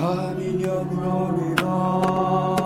come in your glory, Lord.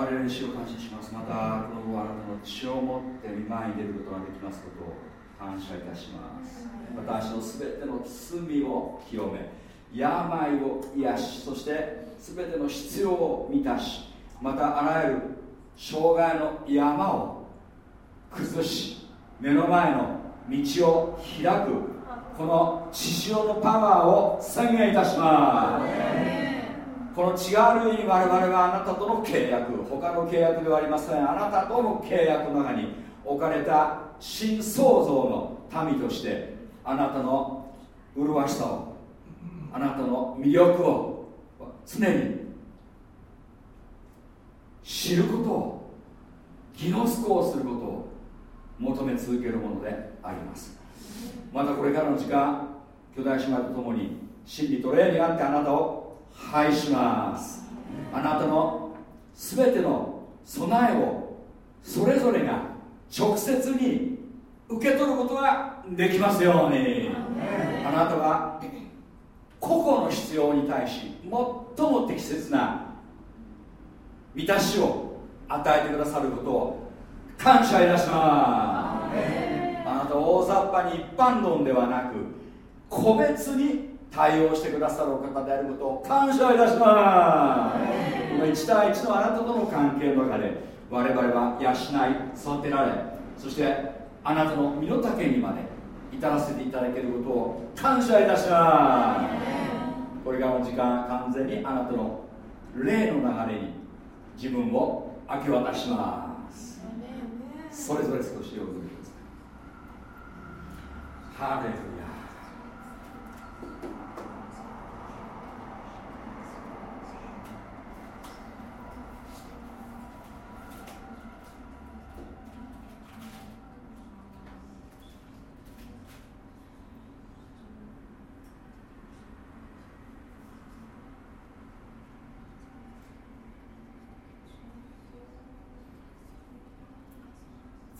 あれに主を感謝します。またこのあなたの血を持って見舞いに出ることができますことを感謝いたします。私のすべての罪を清め病を癒しそしてすべての必要を満たしまたあらゆる障害の山を崩し目の前の道を開くこの血潮のパワーを宣言いたしますこの血がある意味我々はあなたとの契約他の契約ではありません。あなたとの契約の中に置かれた新創造の民としてあなたの麗しさをあなたの魅力を常に知ることをギノスコをすることを求め続けるものであります。またこれからの時間巨大姉妹と共に真理と霊にあってあなたを拝します。あなたの全ての備えをそれぞれが直接に受け取ることができますように。あなたは個々の必要に対し最も適切な満たしを与えてくださることを感謝いたします。あなた大雑把に一般論ではなく個別に対応してくださるお方であることを感謝いたします。この1対1のあなたとの関係の中で我々は養い育てられそしてあなたの身の丈にまで至らせていただけることを感謝いたします。これからの時間完全にあなたの霊の流れに自分を明け渡します。それぞれ少しお祈りくださいハレルヤ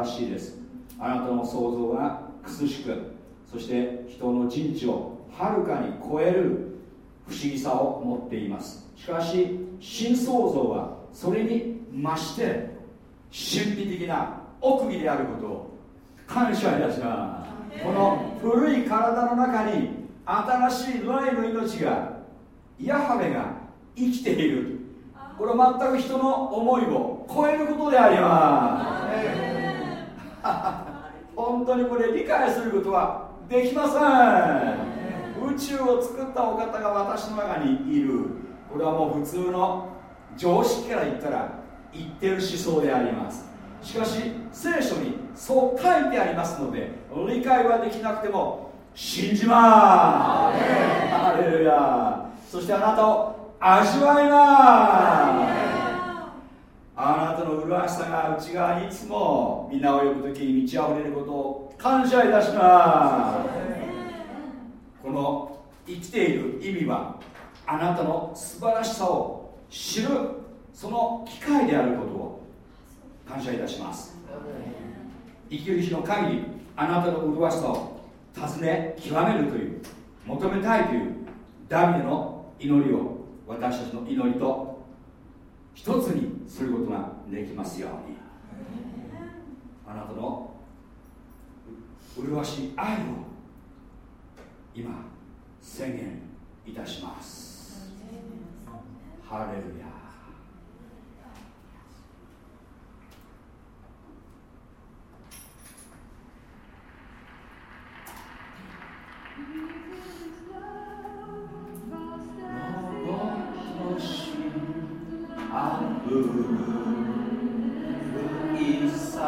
らしいです。あなたの想像は苦しくそして人の人知をはるかに超える不思議さを持っています。しかし新創造はそれに増して神秘的な奥義であることを感謝いたします。この古い体の中に新しい霊の命がヤハベが生きている。これは全く人の思いを超えることであります。本当にこれ理解することはできません。宇宙を作ったお方が私の中にいる。これはもう普通の常識から言ったら言ってる思想であります。しかし聖書にそう書いてありますので理解はできなくても信じます。ハレルヤ。そしてあなたを味わいますあなたの麗しさが内側にいつも皆を呼ぶ時に満ち溢れることを感謝いたします。この生きている意味はあなたの素晴らしさを知るその機会であることを感謝いたします。生きる日の限りあなたの麗しさを尋ね極めるという求めたいというダビデの祈りを私たちの祈りと一つにすることができますように。あなたの麗しい愛を今宣言いたします。ハレルヤ。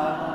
命の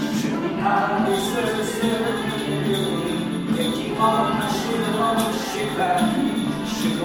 是他的自私，眼里眼睛放满希望，失败失望。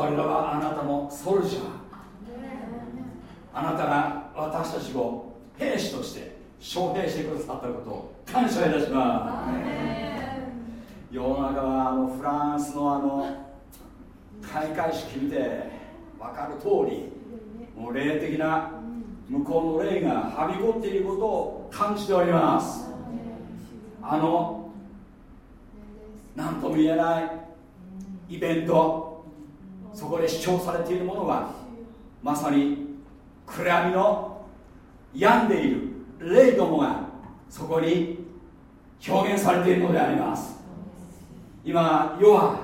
我らはあなたのソルジャー。あなたが私たちを兵士として招聘してくださったことを感謝いたします。世の中はあのフランスのあの開会式見て分かる通りもう霊的な向こうの霊がはびこっていることを感じております。あの何とも言えないイベント。そこで主張されているものはまさに暗闇の病んでいる霊どもがそこに表現されているのであります。今世は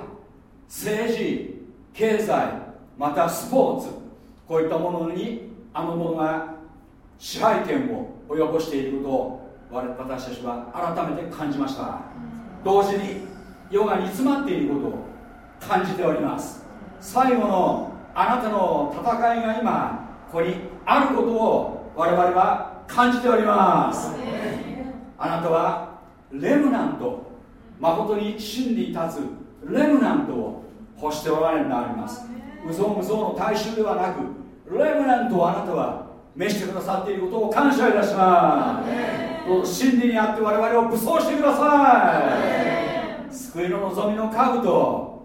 政治経済またスポーツこういったものにあの者が支配権を及ぼしていることを私たちは改めて感じました。同時に世が煮詰まっていることを感じております。最後のあなたの戦いが今ここにあることを我々は感じております。あなたはレムナント誠に真に立つレムナントを欲しておられるのであります。無造無造の大衆ではなくレムナントをあなたは召してくださっていることを感謝いたします。真理にあって我々を武装してください。救いの望みの兜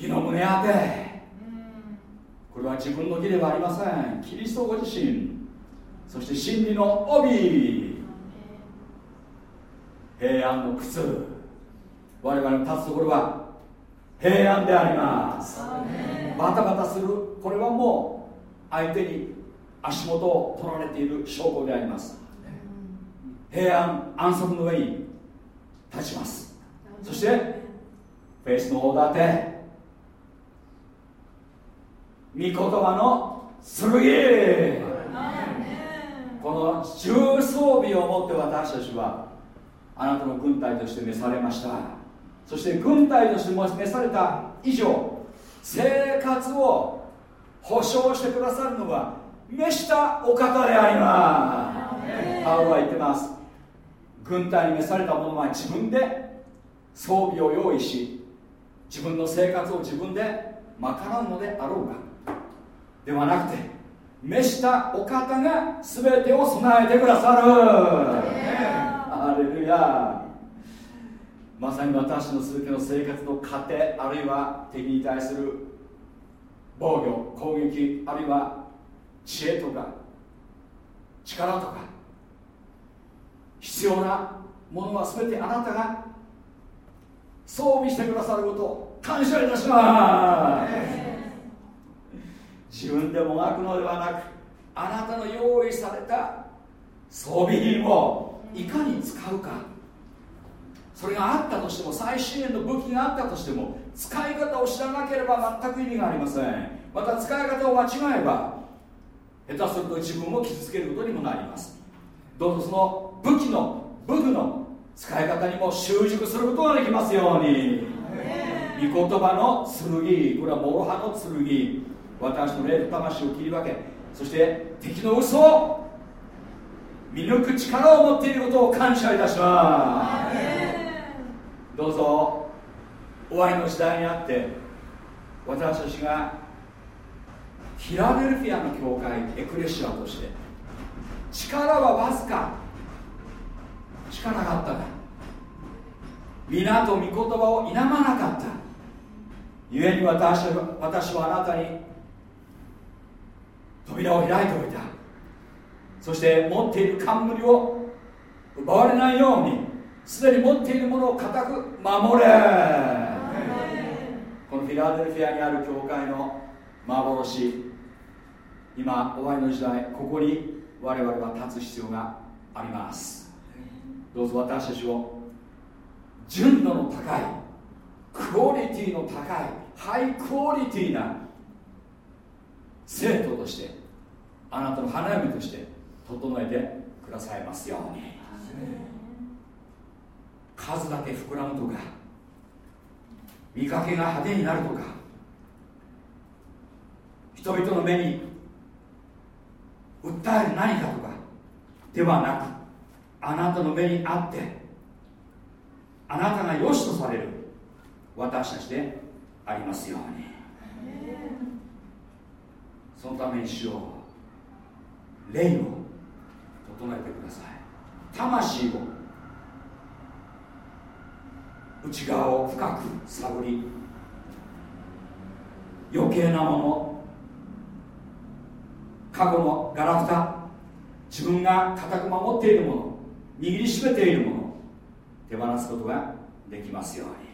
義の胸当て。これは自分の義ではありません。キリストご自身。そして真理の帯。平安の靴。我々の立つところは。平安であります。バタバタする。これはもう。相手に足元を取られている証拠であります。平安安息の上に立ちます。そしてフェイスのオーダーで御言葉の剣。この重装備を持って私たちはあなたの軍隊として召されました。そして軍隊として召された以上生活を保障してくださるのは召したお方であります。パウロは言ってます。軍隊に召された者は自分で装備を用意し自分の生活を自分で賄うのであろうかではなくて召したお方が全てを備えてくださる。ルヤまさに私の続けの生活の糧あるいは敵に対する防御攻撃あるいは知恵とか力とか必要なものは全てあなたが装備してくださることを感謝いたします自分でもがくのではなくあなたの用意された装備品をいかに使うか。それがあったとしても最新鋭の武器があったとしても使い方を知らなければ全く意味がありません。また使い方を間違えば下手すると自分を傷つけることにもなります。どうぞその武器の武具の使い方にも習熟することができますように。御言葉の剣これは諸刃の剣私の霊と魂を切り分けそして敵の嘘を見抜く力を持っていることを感謝いたします。どうぞ終わりの時代にあって私たちがフィラデルフィアの教会エクレシアとして力はわずか力があったが皆と御言葉を否まなかった。故に私は私はあなたに扉を開いておいた。そして持っている冠を奪われないようにすでに持っているものを固く守れ。このフィラデルフィアにある教会の幻今終わりの時代ここに我々は立つ必要があります。どうぞ私たちを純度の高いクオリティの高いハイクオリティな生徒としてあなたの花嫁として整えてくださいますように。数だけ膨らむとか見かけが派手になるとか人々の目に訴える何かとかではなくあなたの目にあってあなたが良しとされる私たちでありますようにそのためにしよう霊を整えてください。魂を内側を深く探り余計なもの過去のガラクタ自分が固く守っているもの握りしめているもの手放すことができますように。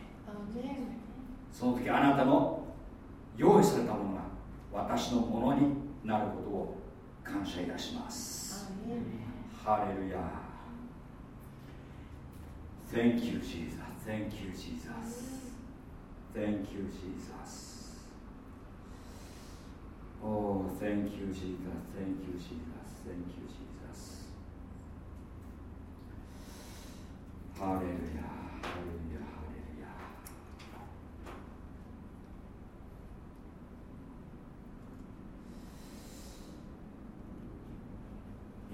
その時あなたの用意されたものが私のものになることを感謝いたしますハレルヤ Thank you, Jesus. Thank you, Jesus. Thank you, Jesus. Oh, thank you, Jesus. Thank you, Jesus. Thank you, Jesus. ハレルヤ、ハレルヤ、ハレルヤ。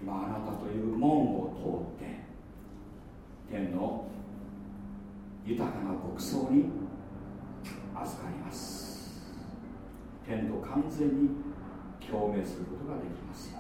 今あなたという門を通って天の豊かな牧草に預かります。天と完全に共鳴することができます。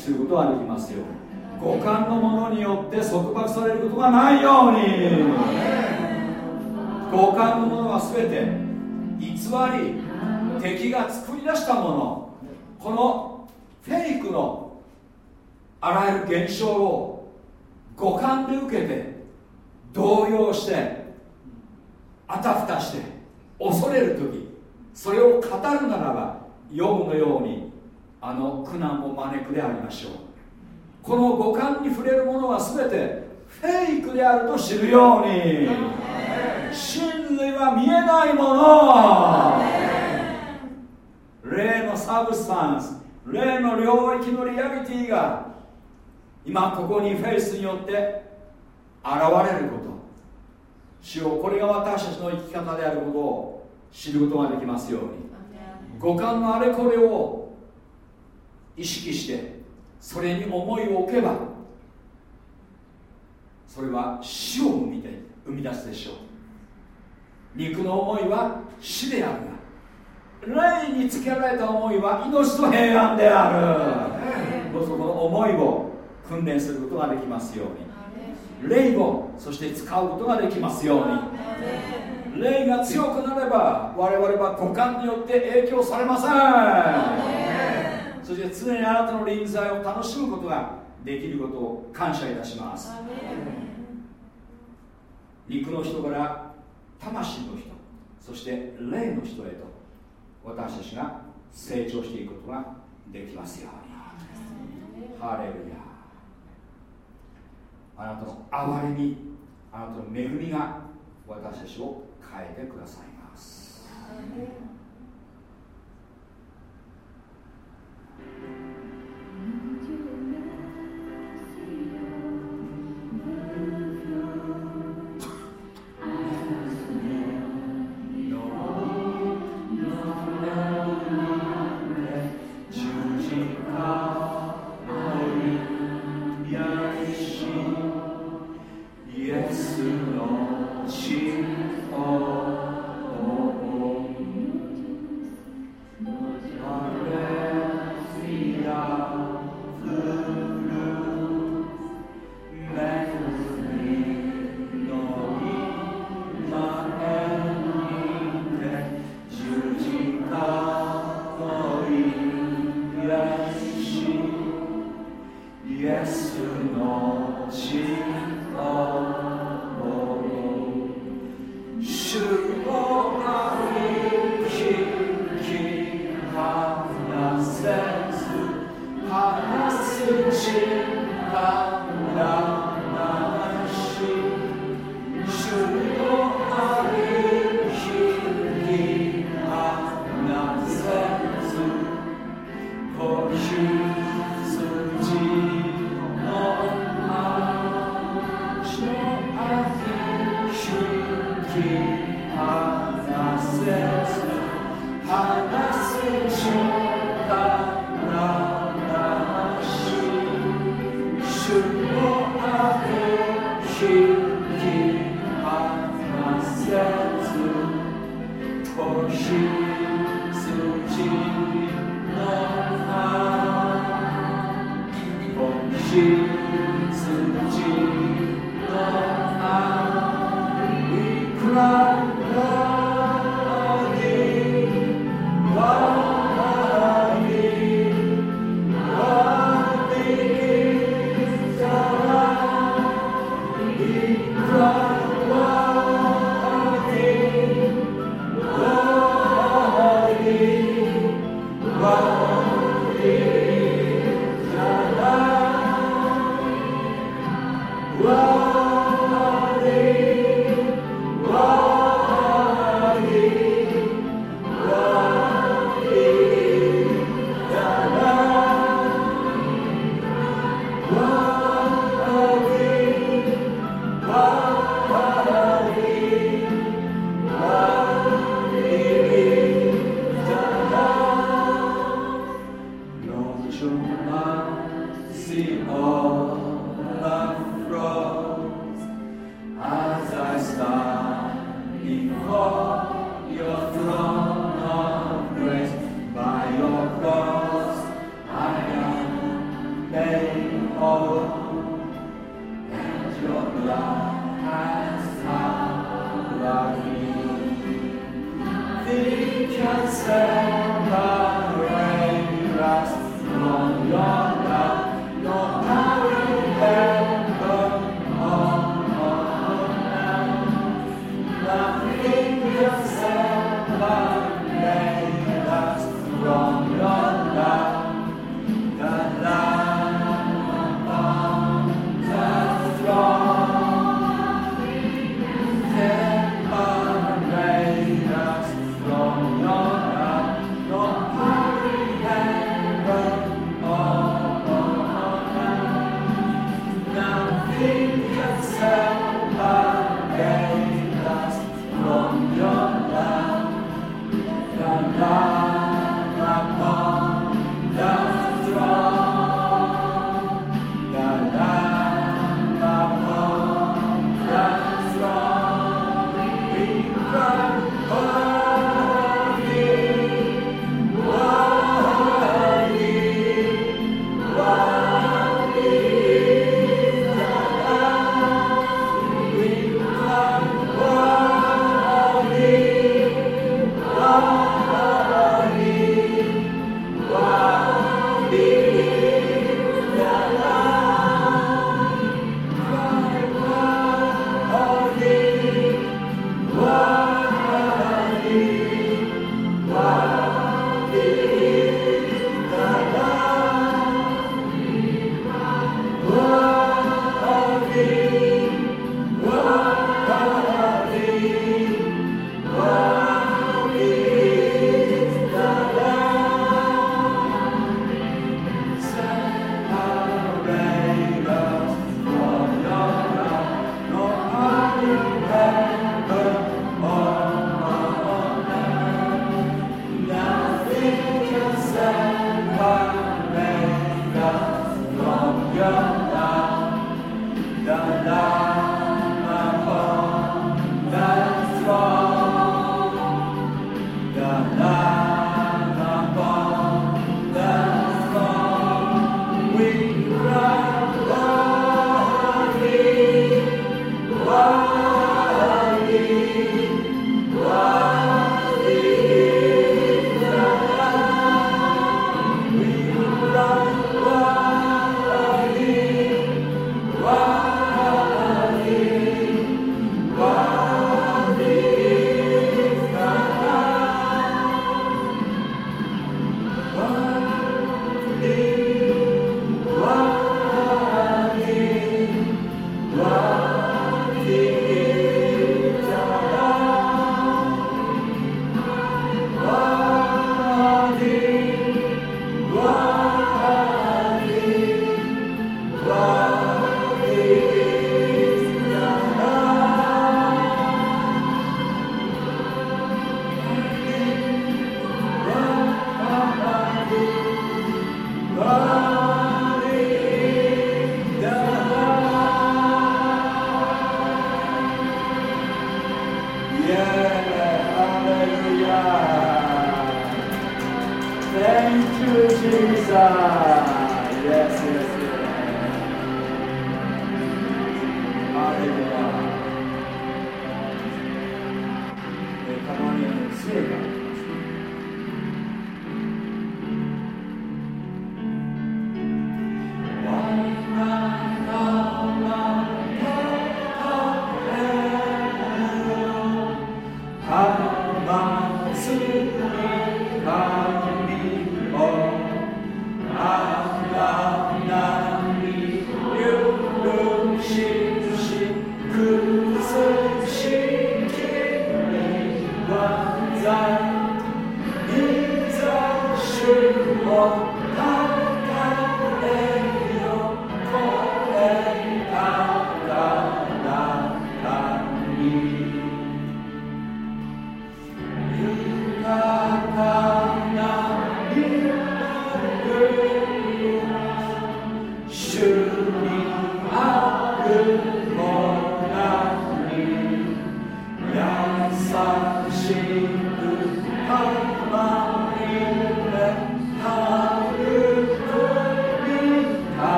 することはできますよ。五感のものによって束縛されることがないように。五感のものは全て偽り敵が作り出したもの。このフェイクのあらゆる現象を五感で受けて動揺してあたふたして恐れる時それを語るならばヨブのようにあの苦難を招くでありましょう。この五感に触れるものは全てフェイクであると知るように。真理は見えないもの。霊の substance 霊の領域のリアリティが今ここにフェイスによって現れること。主よこれが私たちの生き方であることを知ることができますように。五感のあれこれを意識してそれに思いを置けばそれは死を生みで生み出すでしょう。肉の思いは死であるが霊につけられた思いは命と平安である。どうぞこの思いを訓練することができますように。霊をそして使うことができますように。霊が強くなれば我々は五感によって影響されませんそして常にあなたの臨在を楽しむことができることを感謝いたします。肉の人から魂の人そして霊の人へと私たちが成長していくことができますように。ハレルヤ。あなたの憐れみあなたの恵みが私たちを変えてくださいます Mm-hmm.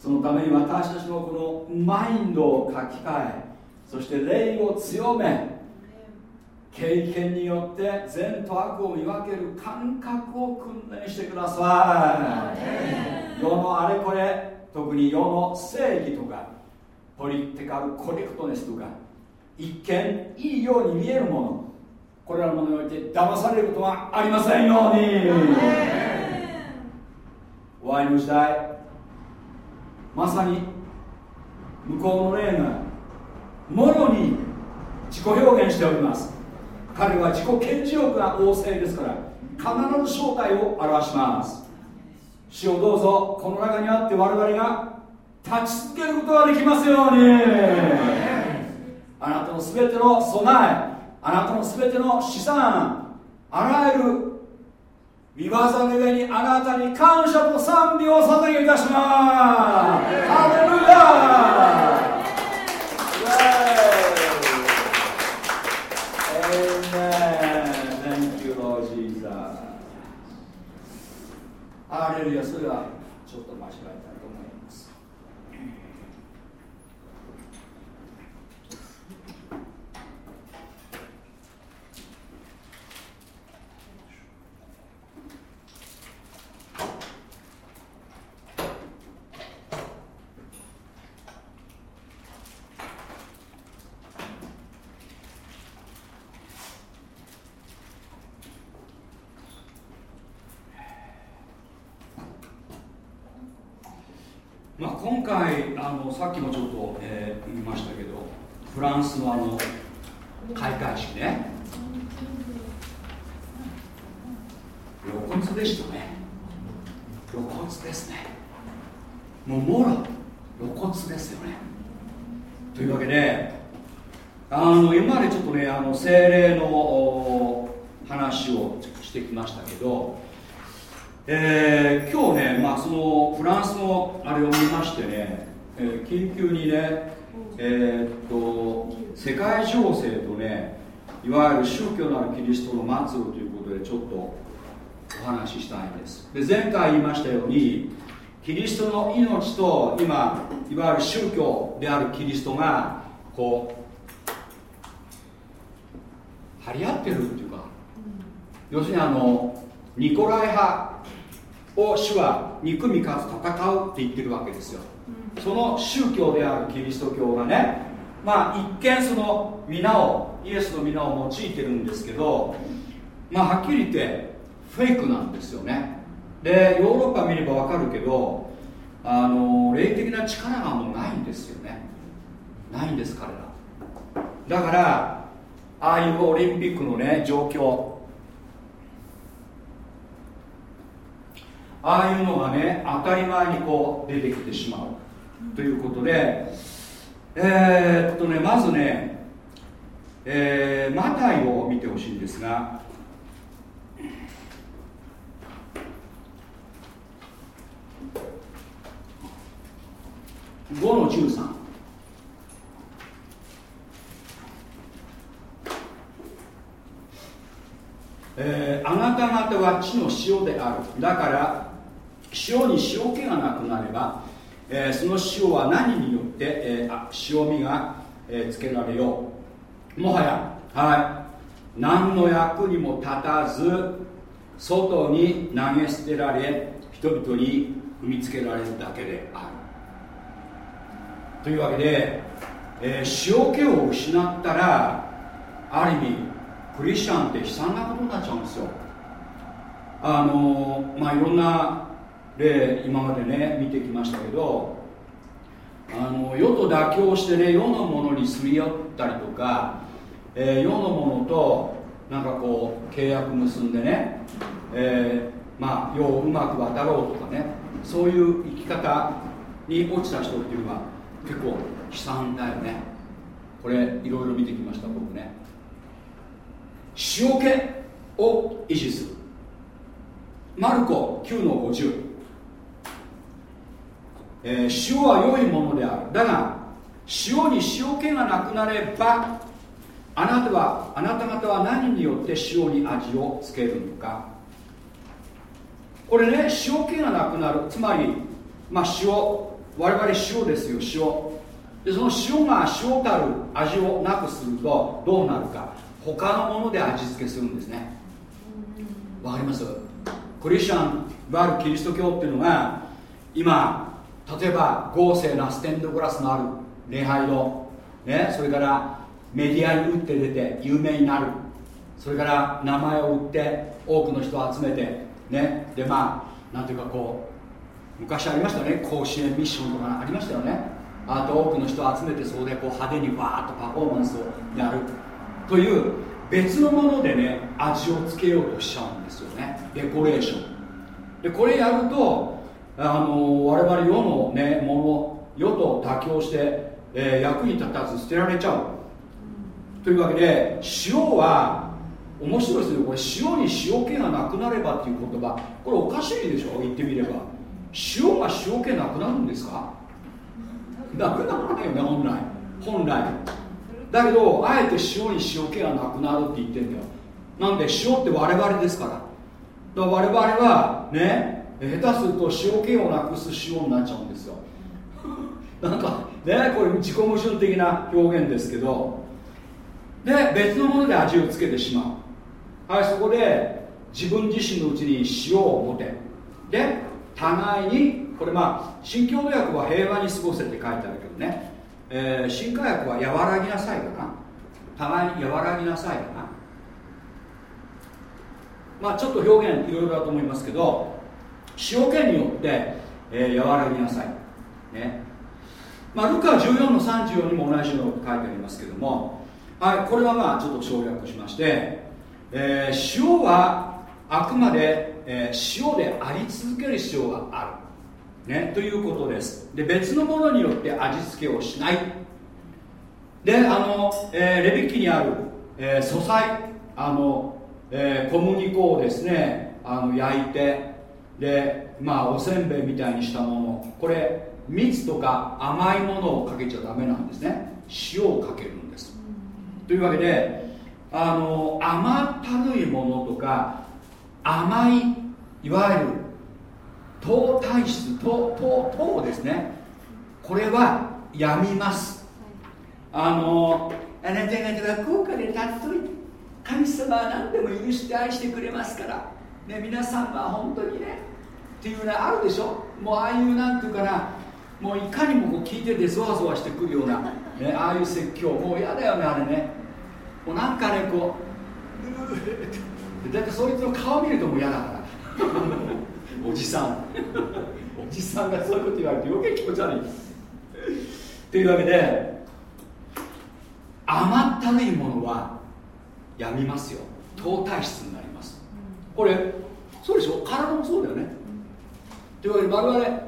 そのために私たちのこのマインドを書き換えそして霊を強め経験によって善と悪を見分ける感覚を訓練してください。世のあれこれ特に世の正義とかポリティカルコレクトネスとか一見いいように見えるものこれらのものにおいて騙されることはありませんように。終わりの時代。まさに向こうの霊がもろに自己表現しております。彼は自己顕示欲が旺盛ですから必ず正体を表します。主をどうぞこの中にあって我々が立ち続けることができますように。あなたの全ての備えあなたの全ての資産あらゆる見業の上にあなたに感謝と賛美を捧げいたします。ハレルヤ。エンメン Thank you, Lord Jesus. ハレルヤ。それはちょっと間違えたと思います回あのさっきもちょっと、えー、言いましたけどフランスのあの開会式ね露骨でしたね露骨ですねもうもろ露骨ですよねというわけであの今までちょっとねあの精霊の話をしてきましたけどえー、今日ね、まあ、そのフランスのあれを見ましてね、えー、緊急にね、えー、っと世界情勢とねいわゆる宗教なるキリストの末路ということでちょっとお話ししたいんです。で前回言いましたようにキリストの命と今いわゆる宗教であるキリストがこう張り合ってるっていうか要するにあのニコライ派を主は憎みかつ戦うって言ってるわけですよ、その宗教であるキリスト教がねまあ一見その皆をイエスの皆を用いてるんですけどまあはっきり言ってフェイクなんですよね。でヨーロッパ見ればわかるけどあの霊的な力がもうないんですよね。ないんです彼ら。だからああいうオリンピックのね状況。ああいうのがね当たり前にこう出てきてしまう。ということでえー、っとねまずね、えー、マタイを見てほしいんですが5の13えー、あなた方は地の塩である。だから塩に塩気がなくなれば、えー、その塩は何によって、えー、塩味が、えー、つけられよう。もはやはい。何の役にも立たず外に投げ捨てられ人々に踏みつけられるだけである。というわけで、えー、塩気を失ったらある意味クリスチャンって悲惨なことになっちゃうんですよ。あのまあいろんな例今までね見てきましたけどあの世と妥協してね世のものにすり寄ったりとか、えー、世のものとなんかこう契約結んでね、えー、まあ世をうまく渡ろうとかねそういう生き方に落ちた人っていうのは結構悲惨だよね。これいろいろ見てきました僕ね。塩気を維持する。マルコ9の50えー、塩は良いものである。だが塩に塩気がなくなればあなたはあなた方は何によって塩に味をつけるのか。これね塩気がなくなる。つまり、まあ、塩。我々塩ですよ塩。でその塩が塩たる味をなくするとどうなるか。他のもので味付けするんですね。わかります？クリスチャンいわゆるキリスト教っていうのが今例えば豪勢なステンドグラスのある礼拝堂、ね、それからメディアに打って出て有名になる。それから名前を売って多くの人を集めてねでまあなんていうかこう昔ありましたね。甲子園ミッションとかありましたよね。あと多くの人を集めてそこでこう派手にわーっとパフォーマンスをやる。という別のものでね味をつけようとしちゃうんですよね。デコレーション。でこれやるとあの我々世の、ね、もの世と妥協して、えー、役に立たず捨てられちゃう。というわけで塩は面白いですよ。これ塩に塩気がなくなればっていう言葉。これおかしいでしょ言ってみれば。塩が塩気なくなるんですか？なくならないよね本来。本来。だけどあえて塩に塩気がなくなるって言ってんだよ。なんで塩って我々ですから。だから我々はね下手すると塩気をなくす塩になっちゃうんですよ。なんかねこれ自己矛盾的な表現ですけどで別のもので味をつけてしまう。はいそこで自分自身のうちに塩を持て。で互いにこれまあ新共同訳は平和に過ごせって書いてあるけどね、えー、新化訳は和らぎなさいかな。互いに和らぎなさいかな。まあちょっと表現いろいろだと思いますけど塩気によって、えー、和らぎなさい。ね。まあ、ルカ14の34にも同じようなこと書いてありますけども、はい、これはまあちょっと省略しまして、えー、塩はあくまで、えー、塩であり続ける必要がある、ね、ということです。で別のものによって味付けをしない。であの、えー、レビキにある、えー、素材あの、えー、小麦粉をですねあの焼いてでまあおせんべいみたいにしたもの。これ蜜とか甘いものをかけちゃダメなんですね。塩をかけるんです。というわけであの甘ったるいものとか甘いいわゆる糖体質糖糖糖ですね。これはやみます。あのあなた方は高価で尊い神様は何でも許して愛してくれますから。ね、皆さんは本当にねっていうねあるでしょ？もうああいうなんていうかなもういかにもこう聞いててゾワゾワしてくるような、ね、ああいう説教もう嫌だよねあれね。もうなんかねこうだってそいつの顔見るともう嫌だから。おじさん。おじさんがそういうこと言われて余計気持ち悪い。というわけで甘ったるいものはやみますよ。糖体質になります。これそうでしょ？体もそうだよねというわけで我々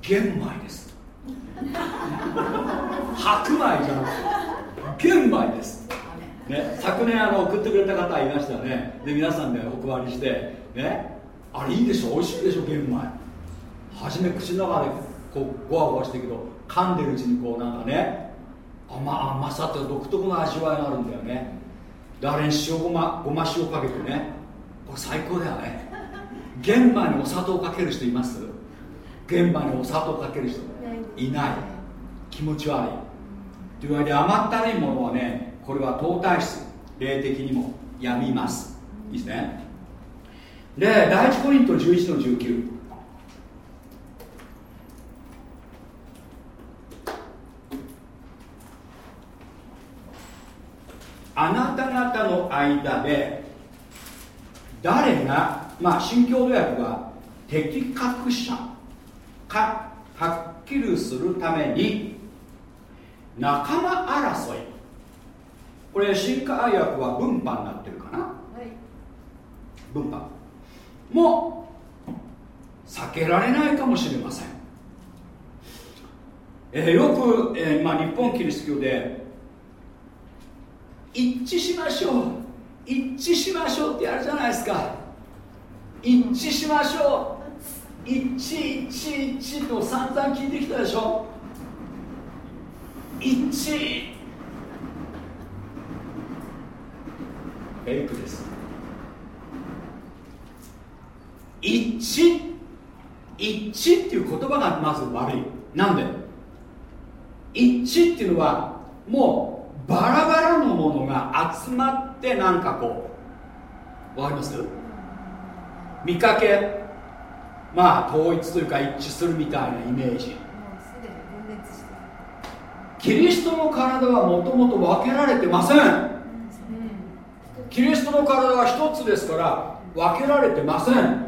玄米です。白米じゃなくて玄米です、ね、昨年あの送ってくれた方いましたね。で皆さんでお配りしてねあれいいでしょ美味しいでしょ玄米。初め口の中でこうゴワゴワしてるけど噛んでるうちにこうなんかね甘甘さって独特の味わいがあるんだよね。であれに塩ごまごま塩かけてね。これ最高だよね。玄米にお砂糖かける人います？玄米にお砂糖かける人。い。ない。気持ち悪い。というわけで甘ったるいものはねこれは糖体質霊的にもやみます。いいですね。で第一コリント11の19あなた方の間で誰がまあ新共同訳は的確者かはっきりするために仲間争い。これ新化訳は分派になってるかな、はい、分派も避けられないかもしれません、えー、よく、えーまあ、日本キリスト教で一致しましょう。一致しましょうってやるじゃないですか一致しましょう。一致一致一致と散々聞いてきたでしょ。一。致フェイクです。一。致一致っていう言葉がまず悪い。なんで？一致っていうのはもうバラバラのものが集まってなんかこう。わかります？見かけまあ統一というか一致するみたいなイメージ。キリストの体はもともと分けられてません。キリストの体は一つですから分けられてません。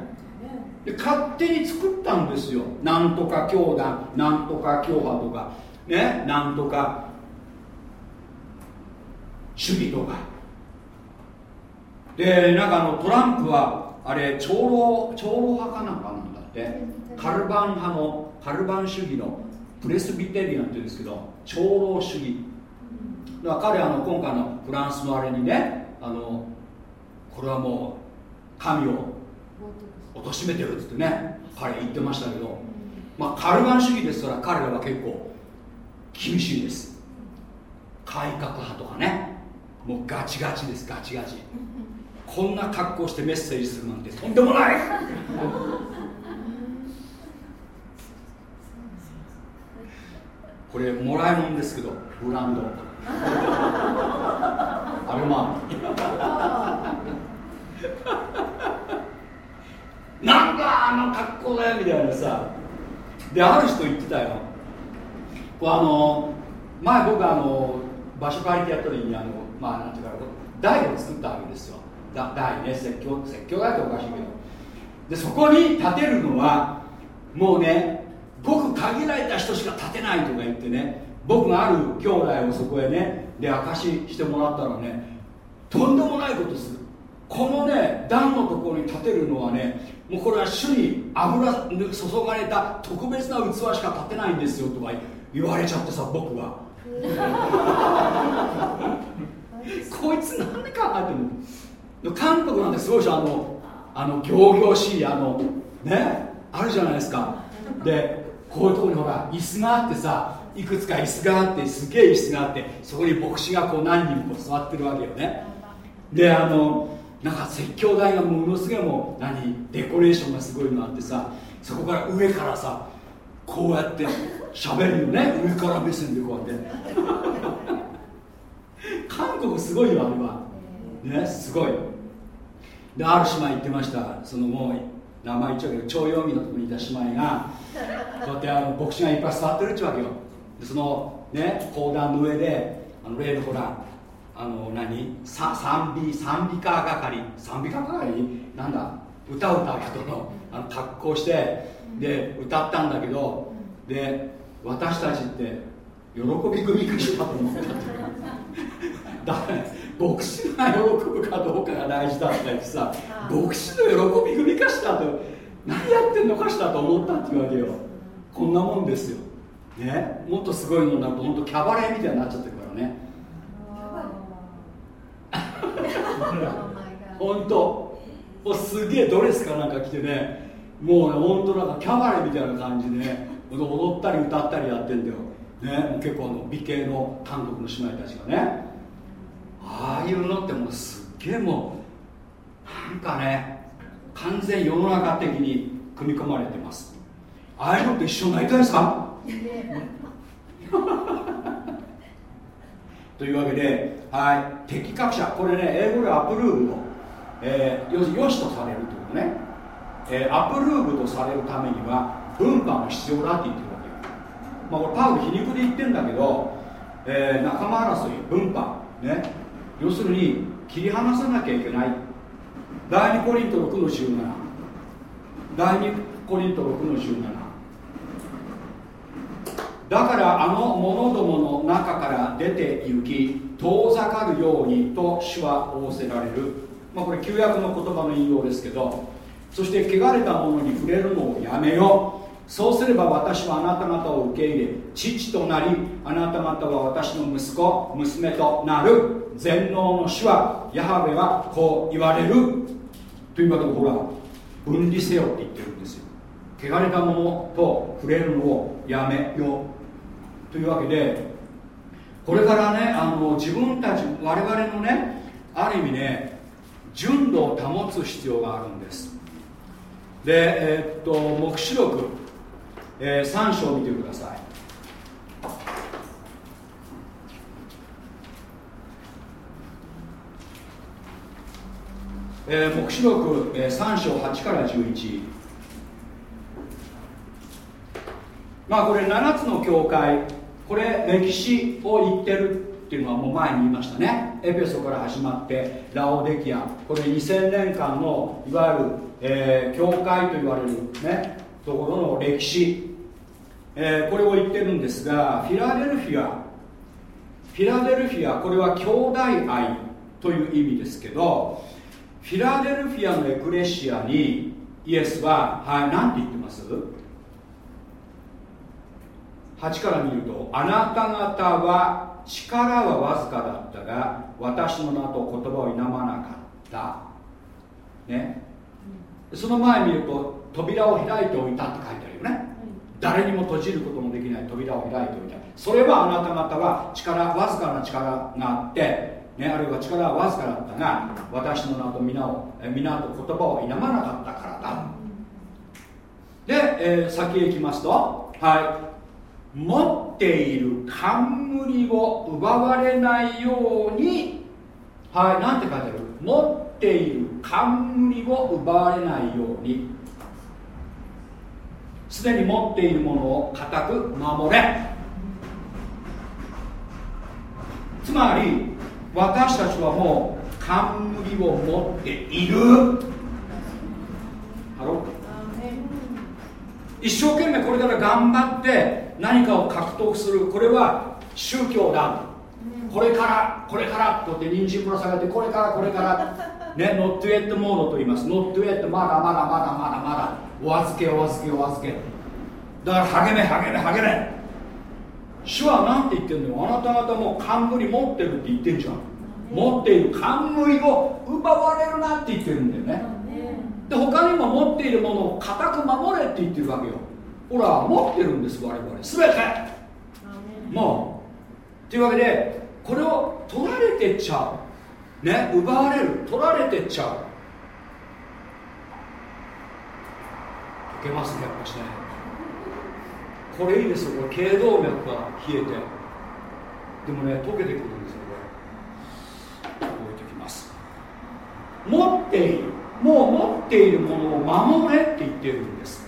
で勝手に作ったんですよ。なんとか教団なんとか教派とかねなんとか主義とか。でなんかあのトランプはあれ長老長老派かなんかなんだって。カルバン派のカルバン主義のプレスビテリアンって言うんですけど長老主義。だから彼あの今回のフランスのあれにねあのこれはもう神を貶めてるっつってね彼言ってましたけど、まあ、カルバン主義ですから彼らは結構厳しいです。改革派とかね。もうガチガチですガチガチこんな格好してメッセージするなんてとんでもない。これもらいもんですけどブランド。あれまあなんだあの格好だよみたいなさである人言ってたよ。こあの前僕あの場所借りてやった時にあのまあなんていうか台を作ったわけですよ。台ね説教説教台っておかしいけど。でそこに建てるのはもうねごく限られた人しか建てないとか言ってね僕がある兄弟をそこへねで証ししてもらったらねとんでもないことする。このね段のところに建てるのはねもうこれは主に油注がれた特別な器しか建てないんですよとか言われちゃってさ僕は。こいつ何で考えてるの？韓国なんてすごいでしょあのあの行々しいあのねあるじゃないですか。でこういうところにほら椅子があってさいくつか椅子があってすげえ椅子があってそこに牧師がこう何人も座ってるわけよね。であのなんか説教台がものすげえもう何デコレーションがすごいのあってさそこから上からさこうやって喋るよね。上から目線でこうやって。韓国すごいよあれは。ねすごい。である姉妹言ってました。そのもう名前言っちゃうけど徴用儀のところにいた姉妹がこうやってあの牧師がいっぱい座ってるっちゅうわけよ。でそのね講談の上であの例のほらあの何？賛美賛美歌係。賛美歌係？なんだ？歌うた人のあの格好してで歌ったんだけどで私たちって喜び組かしたと思っただから牧師が喜ぶかどうかが大事だったりさ牧師の喜び組かしたと何やってんのかしらと思ったっていうわけよ。こんなもんですよ。ね？もっとすごいのになると本当キャバレーみたいになっちゃってるからね。本当。もうすげえドレスかなんか着てねもうね本当なんかキャバレーみたいな感じでね踊ったり歌ったりやってんだよね結構あの美形の韓国の姉妹たちがね。ああいうのってもうすっげえもうなんかね完全世の中的に組み込まれてます。ああいうのって一緒になりたいですか？というわけで、はい、適格者。これね英語でアプルーブの、えー、よよしとされるというね、えー、アプルーブとされるためには分派も必要だって言ってるまあ、これパウル皮肉で言ってるんだけど、えー、仲間争い分派ね。要するに切り離さなきゃいけない。第2コリント6の17第2コリント6の17だからあの者どもの中から出て行き遠ざかるようにと主は仰せられる、まあ、これ旧約の言葉の引用ですけどそして汚れたものに触れるのをやめよう。そうすれば私はあなた方を受け入れ父となりあなた方は私の息子娘となる。全能の主はヤハウェはこう言われる。というわけでほら分離せよって言ってるんですよ。汚れたものと触れるのをやめよう。というわけでこれからねあの自分たち我々のねある意味ね純度を保つ必要があるんです。でえー、っと黙示録、えー、3章を見てください。えー、黙示録、えー、3章8から11まあこれ7つの教会。これ歴史を言ってるっていうのはもう前に言いましたね。エペソから始まってラオデキア。これ2000年間のいわゆる、えー、教会と言われるね。ところの歴史、えー、これを言ってるんですがフィラデルフィアフィラデルフィアこれは兄弟愛という意味ですけどフィラデルフィアのエクレシアにイエスははい何て言ってます？8から見るとあなた方は力はわずかだったが私の名と言葉を否まなかった。ね。その前見ると扉を開いておいたって書いてあるよね、誰にも閉じることのできない扉を開いておいた。それはあなた方は力わずかな力があってね、あるいは力はわずかだったが私の名と皆を皆と言葉を否まなかったからだ。で、えー、先へ行きますとはい。持っている冠を奪われないようにはいなんて書いてある？持っている冠を奪われないように。すでに持っているものを固く守れ。つまり私たちはもう冠を持っている。一生懸命これから頑張って何かを獲得する。これは宗教だ。これからこれからとって人参ぶら下げてこれからこれから。ねノットエットモードと言います。ノットエットまだまだまだまだまだ。お預けお預けお預け。だから励め励め励め。主は何て言ってんのよ。あなた方も冠持ってるって言ってんじゃん。持っている冠を奪われるなって言ってるんだよね。で他にも持っているものを固く守れって言ってるわけよ。ほら持ってるんです我々。全て。もう。というわけでこれを取られてっちゃうね奪われる取られてっちゃう。溶けますねやっぱしね。これいいですよこれ。頸動脈が冷えて。でもね溶けてくるんですよこれ。動いておきます。持っているもう持っているものを守れって言ってるんです。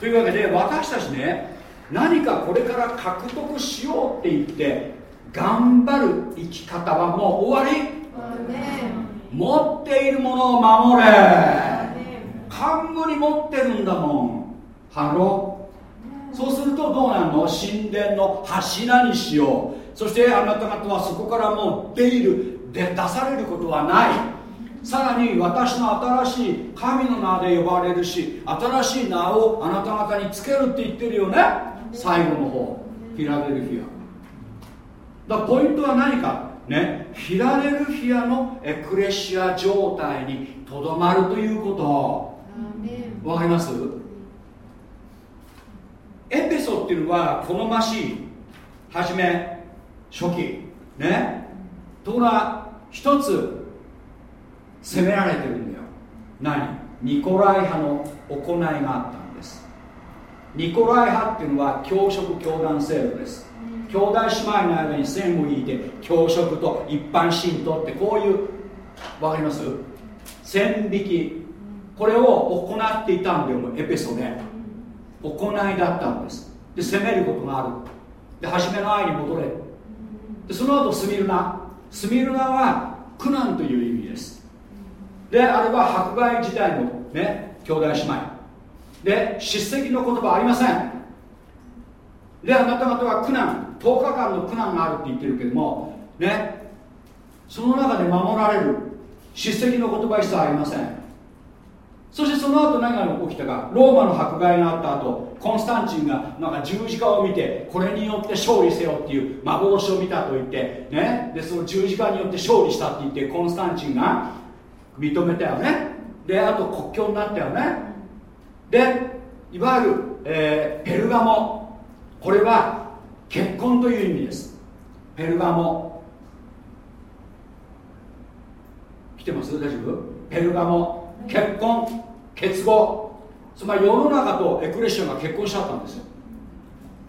というわけで私たちね何かこれから獲得しようって言って頑張る生き方はもう終わり。持っているものを守れ。冠持ってるんだもん。ハロそうするとどうなるの？神殿の柱にしよう。そしてあなた方はそこからもう出るで出されることはない。さらに私の新しい神の名で呼ばれるし新しい名をあなた方につけるって言ってるよね？最後の方フィラデルフィアだポイントは何か？ねフィラデルフィアのエクレシア状態にとどまるということ。わかります？エペソっていうのは好ましいはじめ初期。ね？ところが一つ責められてるんだよ。何？ニコライ派の行いがあったんです。ニコライ派っていうのは教職教団制度です兄弟姉妹の間に線を引いて教職と一般信徒ってこういうわかります？線引き。これを行っていたんだよエペソで。行いだったんです。で責めることがある。で初めの愛に戻れ。でその後スミルナ。スミルナは苦難という意味です。であれは迫害時代のね兄弟姉妹。で叱責の言葉ありません。であなた方は苦難。10日間の苦難があるって言ってるけどもねその中で守られる叱責の言葉一切ありません。そしてその後何が起きたか。ローマの迫害があった後コンスタンチンがなんか十字架を見てこれによって勝利せよっていう幻を見たと言ってねでその十字架によって勝利したって言ってコンスタンチンが認めたよね。であと国境になったよね。でいわゆる、えー、ペルガモ。これは結婚という意味です。ペルガモ。来てます？大丈夫？ペルガモ。結婚。結合。つまり世の中とエクレッシアが結婚しちゃったんですよ。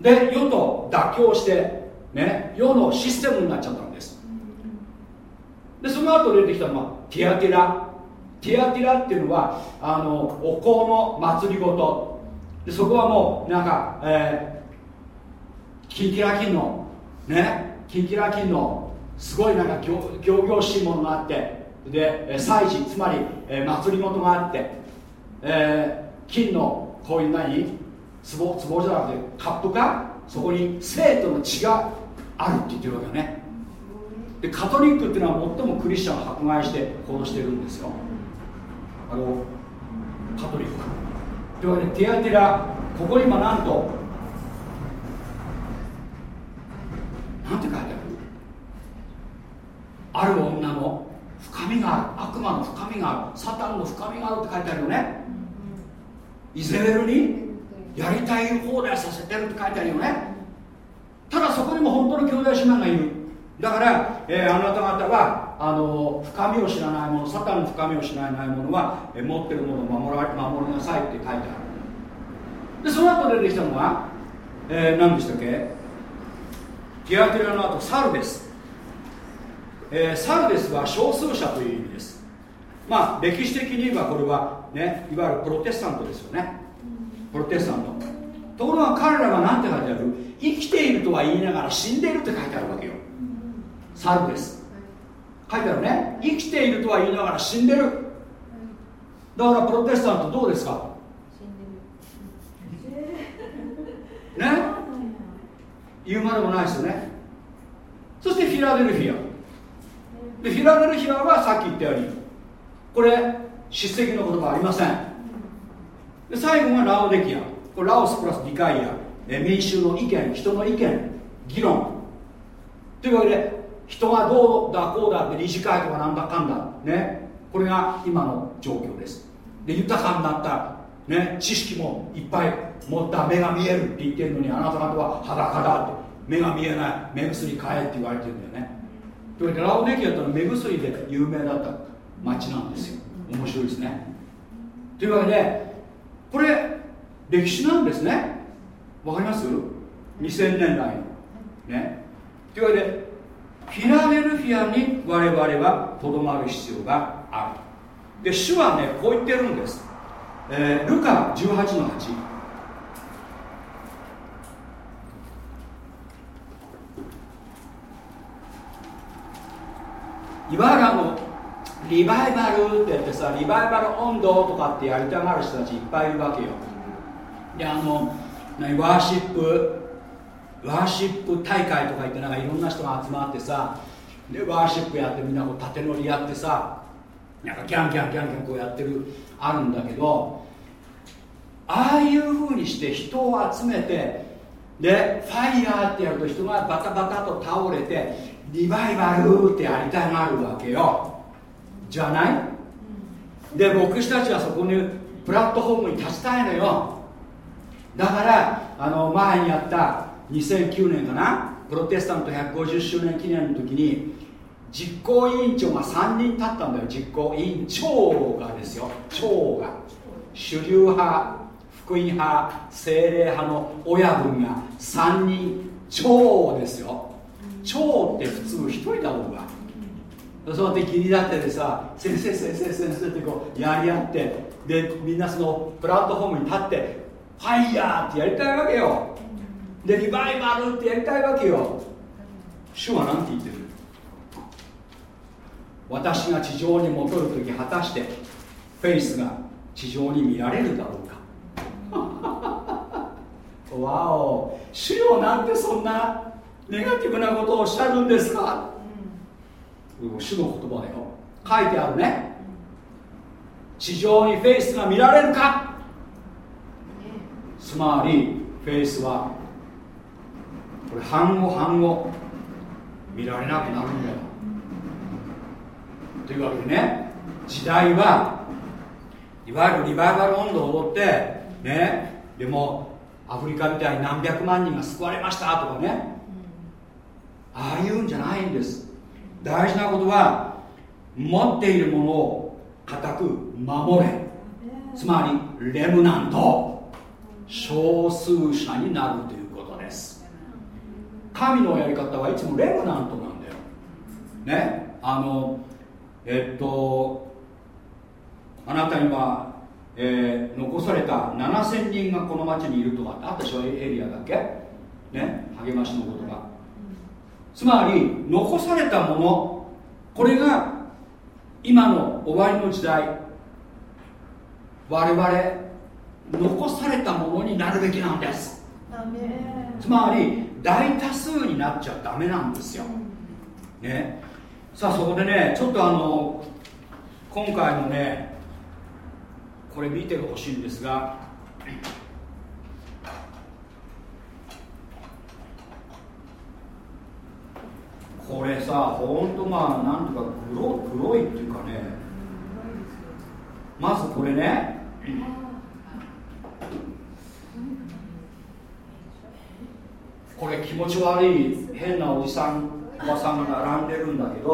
で世と妥協してね世のシステムになっちゃったんです。でその後出てきたのはティアティラ。ティアティラっていうのはあのお香の祭りごと。でそこはもうなんか、えー、キンキラキンのねキンキラキンのすごいなんか行々しいものがあってで祭事つまり、え、祭りごとがあって、えー、金のこういう何？壺壺じゃなくてカップか？そこに生徒の血があるって言ってるわけよね。でカトリックっていうのは最もクリスチャンを迫害して殺してるんですよ。あのカトリック。というわけでティアティラここ今なんとなんて書いてあるある女の深みがある悪魔の深みがあるサタンの深みがあるって書いてあるよね。イゼベルにやりたい放題させてるって書いてあるよね。ただそこにも本当の兄弟姉妹がいる。だから、えー、あなた方はあの深みを知らないものサタンの深みを知らないものは、えー、持ってるものを守ら守りなさいって書いてある。でその後出てきたのは、えー、何でしたっけ？ティアティラの後サルです、えー、サルデスは少数者という意味です。まあ歴史的に言えばこれはねいわゆるプロテスタントですよね。プロテスタント。ところが彼らは何て書いてある？生きているとは言いながら死んでいるって書いてあるわけよ。猿です書いてあるね。生きているとは言いながら死んでる。だからプロテスタントどうですか？ね？言うまでもないですよね。そしてフィラデルフィア。でフィラデルフィアはさっき言ったようにこれ叱責の言葉ありません。で最後がラオデキア。これラオスプラスディカイア。民衆の意見人の意見議論。というわけで人がどうだこうだって理事会とかなんだかんだ。ね。これが今の状況です。で豊かになった。ね。知識もいっぱい。持った目が見えるって言ってるのにあなた方は裸だって。目が見えない。目薬買えって言われてるんだよね。というわけでラオデキアってのは目薬で有名だった町なんですよ。面白いですね。というわけでこれ歴史なんですね。わかります ?2000 年代ね。というわけでフィラデルフィアに我々はとどまる必要がある。で主はねこう言ってるんです、えー、ルカ18の8いわゆるリバイバルってやってさリバイバル温度とかってやりたがる人たちいっぱいいるわけよ。であのワーシップワーシップ大会とか言ってなんかいろんな人が集まってさでワーシップやってみんなこう縦乗りやってさなんかギャンギャンギャンギャンこうやってるあるんだけどああいうふうにして人を集めてでファイヤーってやると人がバタバタと倒れてリバイバルってやりたがるわけよ。じゃない？で僕たちはそこにプラットフォームに立ちたいのよ。だからあの前にやった2009年かな？プロテスタント150周年記念の時に実行委員長が3人立ったんだよ。実行委員長がですよ。長が。主流派福音派精霊派の親分が3人。長ですよ。長って普通1人だろうがそうやって気に立っててさ先生先生先生ってこうやり合ってでみんなそのプラットフォームに立ってファイヤーってやりたいわけよ。でリバイバルってやりたいわけよ。主は何て言ってる？私が地上に戻る時果たしてフェイスが地上に見られるだろうか。わお。主よなんてそんなネガティブなことをおっしゃるんですか、うん、主の言葉だよ。書いてあるね。地上にフェイスが見られるか？つまりフェイスはこれ半後半後見られなくなるんだよ。というわけでね時代はいわゆるリバイバル温度を踊ってねでもアフリカみたいに何百万人が救われましたとかねああいうんじゃないんです。大事なことは持っているものを固く守れ。つまりレムナント。少数者になるということです。神のやり方はいつもレムナントなんだよ。ね？あのえっとあなたには、えー、残された7000人がこの町にいるとかってあったでしょ？エリアだけ？ね？励ましのことが。つまり残されたものこれが今の終わりの時代我々残されたものになるべきなんです。つまり大多数になっちゃダメなんですよ、ね、さあそこでねちょっとあの今回のねこれ見てほしいんですがこれさほんとまあなんとか黒黒いっていうかね。まずこれね。これ気持ち悪い。変なおじさんおばさんが並んでるんだけど。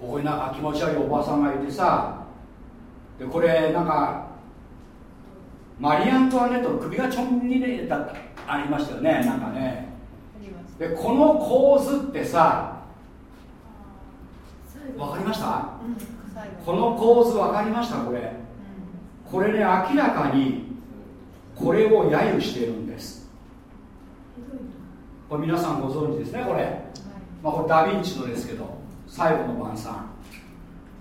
ここになんか気持ち悪いおばさんがいてさ。でこれなんかマリアントワネットの首がちょん切れだった。ありましたよね。なんかね。でこの構図ってさ分かりました、この構図分かりました？これ、これね明らかにこれを揶揄しているんです。これ皆さんご存知ですねこれ、まあ、これダ・ヴィンチのですけど最後の晩餐。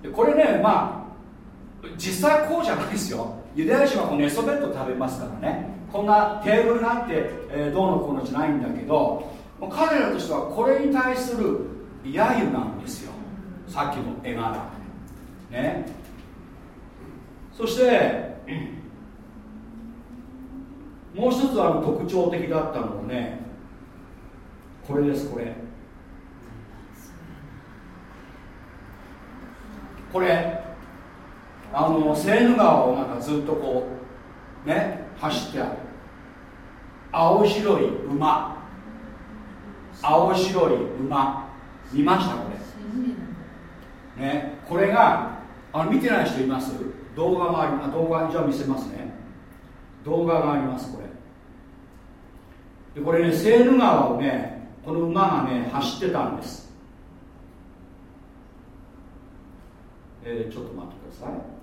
でこれねまあ実際こうじゃないですよ。ユダヤ人はこの寝そべっと食べますからね。こんなテーブルがあって、えー、どうのこうのじゃないんだけど彼らとしてはこれに対する揶揄なんですよ。さっきの絵柄。ね。そしてもう一つあの特徴的だったのはねこれですこれ。これあのセーヌ川をなんかずっとこうね走ってある。青白い馬。青白い馬。見ましたこれ。ねこれがあの見てない人います？動画があります動画じゃあ見せますね。動画がありますこれ。でこれねセーヌ川をねこの馬がね走ってたんです。えー、ちょっと待ってください。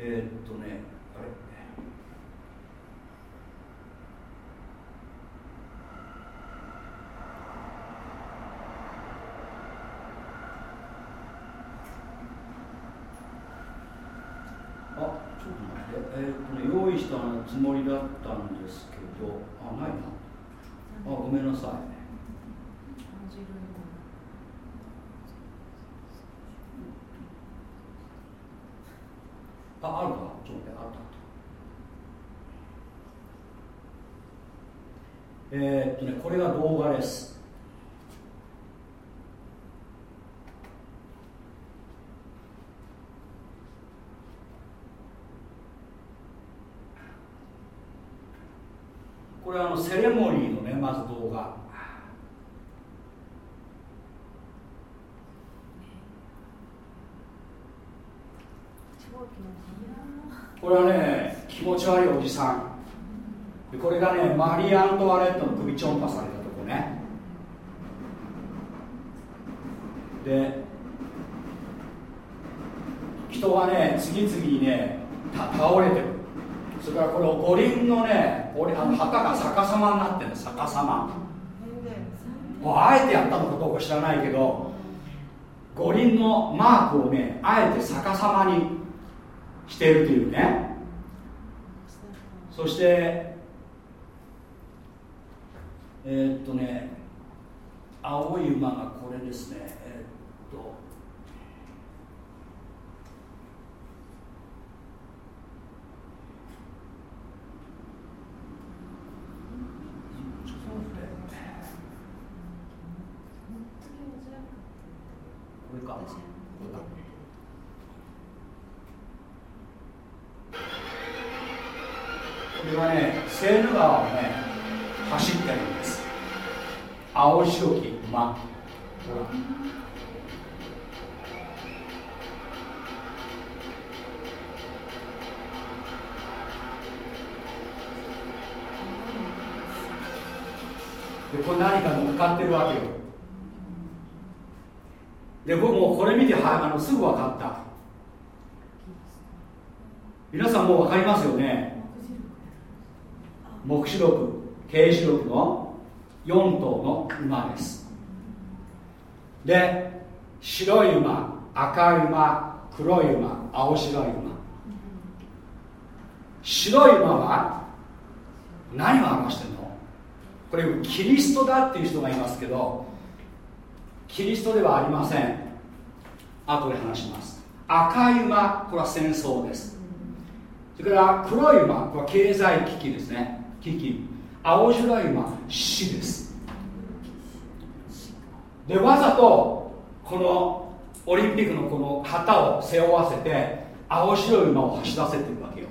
えー、っとねあれ？あちょっと待って。えー、っとね用意したつもりだったんですけどあないな。あごめんなさい。ああるかちょっと待ってあった。えー、っとねこれが動画です。これはあのセレモニーのねまず動画。これはね気持ち悪いおじさん。これがねマリー・アントワレットの首ちょんぱされたとこね。で人がね次々にね倒れてる。それからこの五輪のねあの旗が逆さまになってる逆さま。もうあえてやったのかどうか知らないけど五輪のマークをねあえて逆さまにしているというね。そしてえー、っとね青い馬がこれですね。え人がいますけどキリストではありません。後で話します。赤い馬これは戦争です。それから黒い馬これは経済危機ですね。危機。青白い馬死です。でわざとこのオリンピックのこの旗を背負わせて青白い馬を走らせてるわけよ。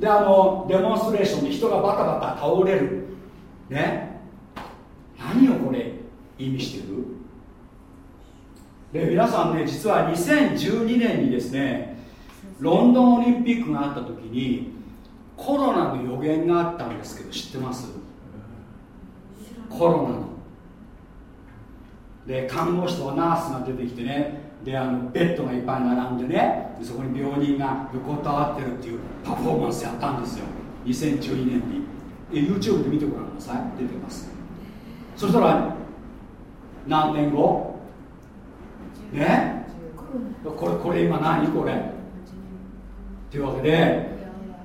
であのデモンストレーションで人がバタバタ倒れる。ね。何をこれ意味してる？で皆さんね実は2012年にですねロンドンオリンピックがあった時にコロナの予言があったんですけど知ってます？コロナの。で看護師とナースが出てきてねであのベッドがいっぱい並んでねそこに病人が横たわってるっていうパフォーマンスやったんですよ。2012年に。YouTube で見てごらんなさい。出てます。そしたら何年後？ね？これこれ今何？これ。っていうわけで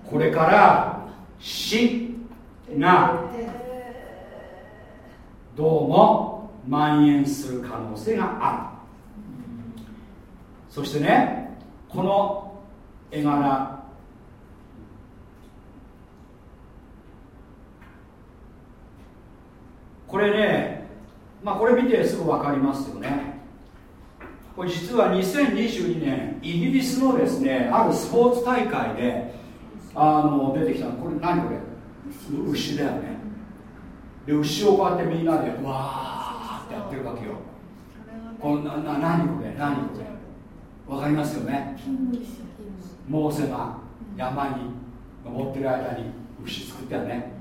これから死がどうも蔓延する可能性がある。そしてねこの絵柄これねまあこれ見てすぐ分かりますよね。これ実は2022年イギリスのですねあるスポーツ大会であの出てきたこれ何これ？牛だよね。で牛をこうやってみんなでわーってやってるわけよ。こんなな何これ？何これ？わかりますよね？モーセが山に登ってる間に牛作ったよね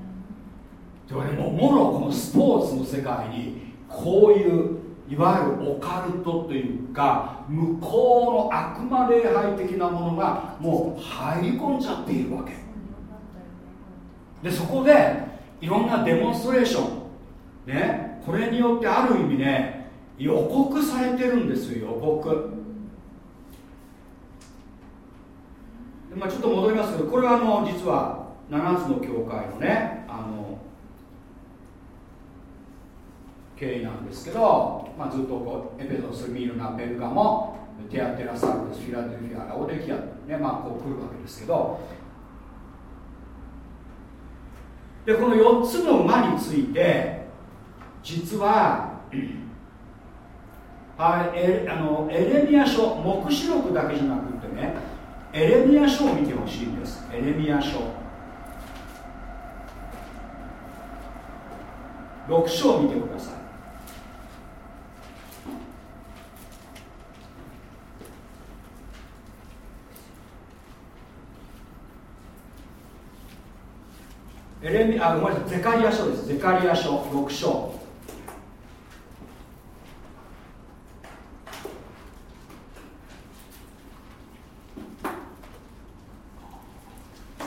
でももろこのスポーツの世界にこういういわゆるオカルトというか向こうの悪魔礼拝的なものがもう入り込んじゃっているわけ。でそこでいろんなデモンストレーション。ねこれによってある意味ね予告されてるんですよ予告、まあ、ちょっと戻りますけどこれはあの実は7つの教会のねあの経緯なんですけど、まあ、ずっとこうエペソスミルナベルガモテアテラサルスフィラデルフィアラオデキアねまあこう来るわけですけどでこの4つの馬について実はあエあのエレミア書黙示録だけじゃなくてねエレミア書を見てほしいんです。エレミア書。6章を見てください。エレミあごめんなさい。ゼカリア書です。ゼカリア書6章。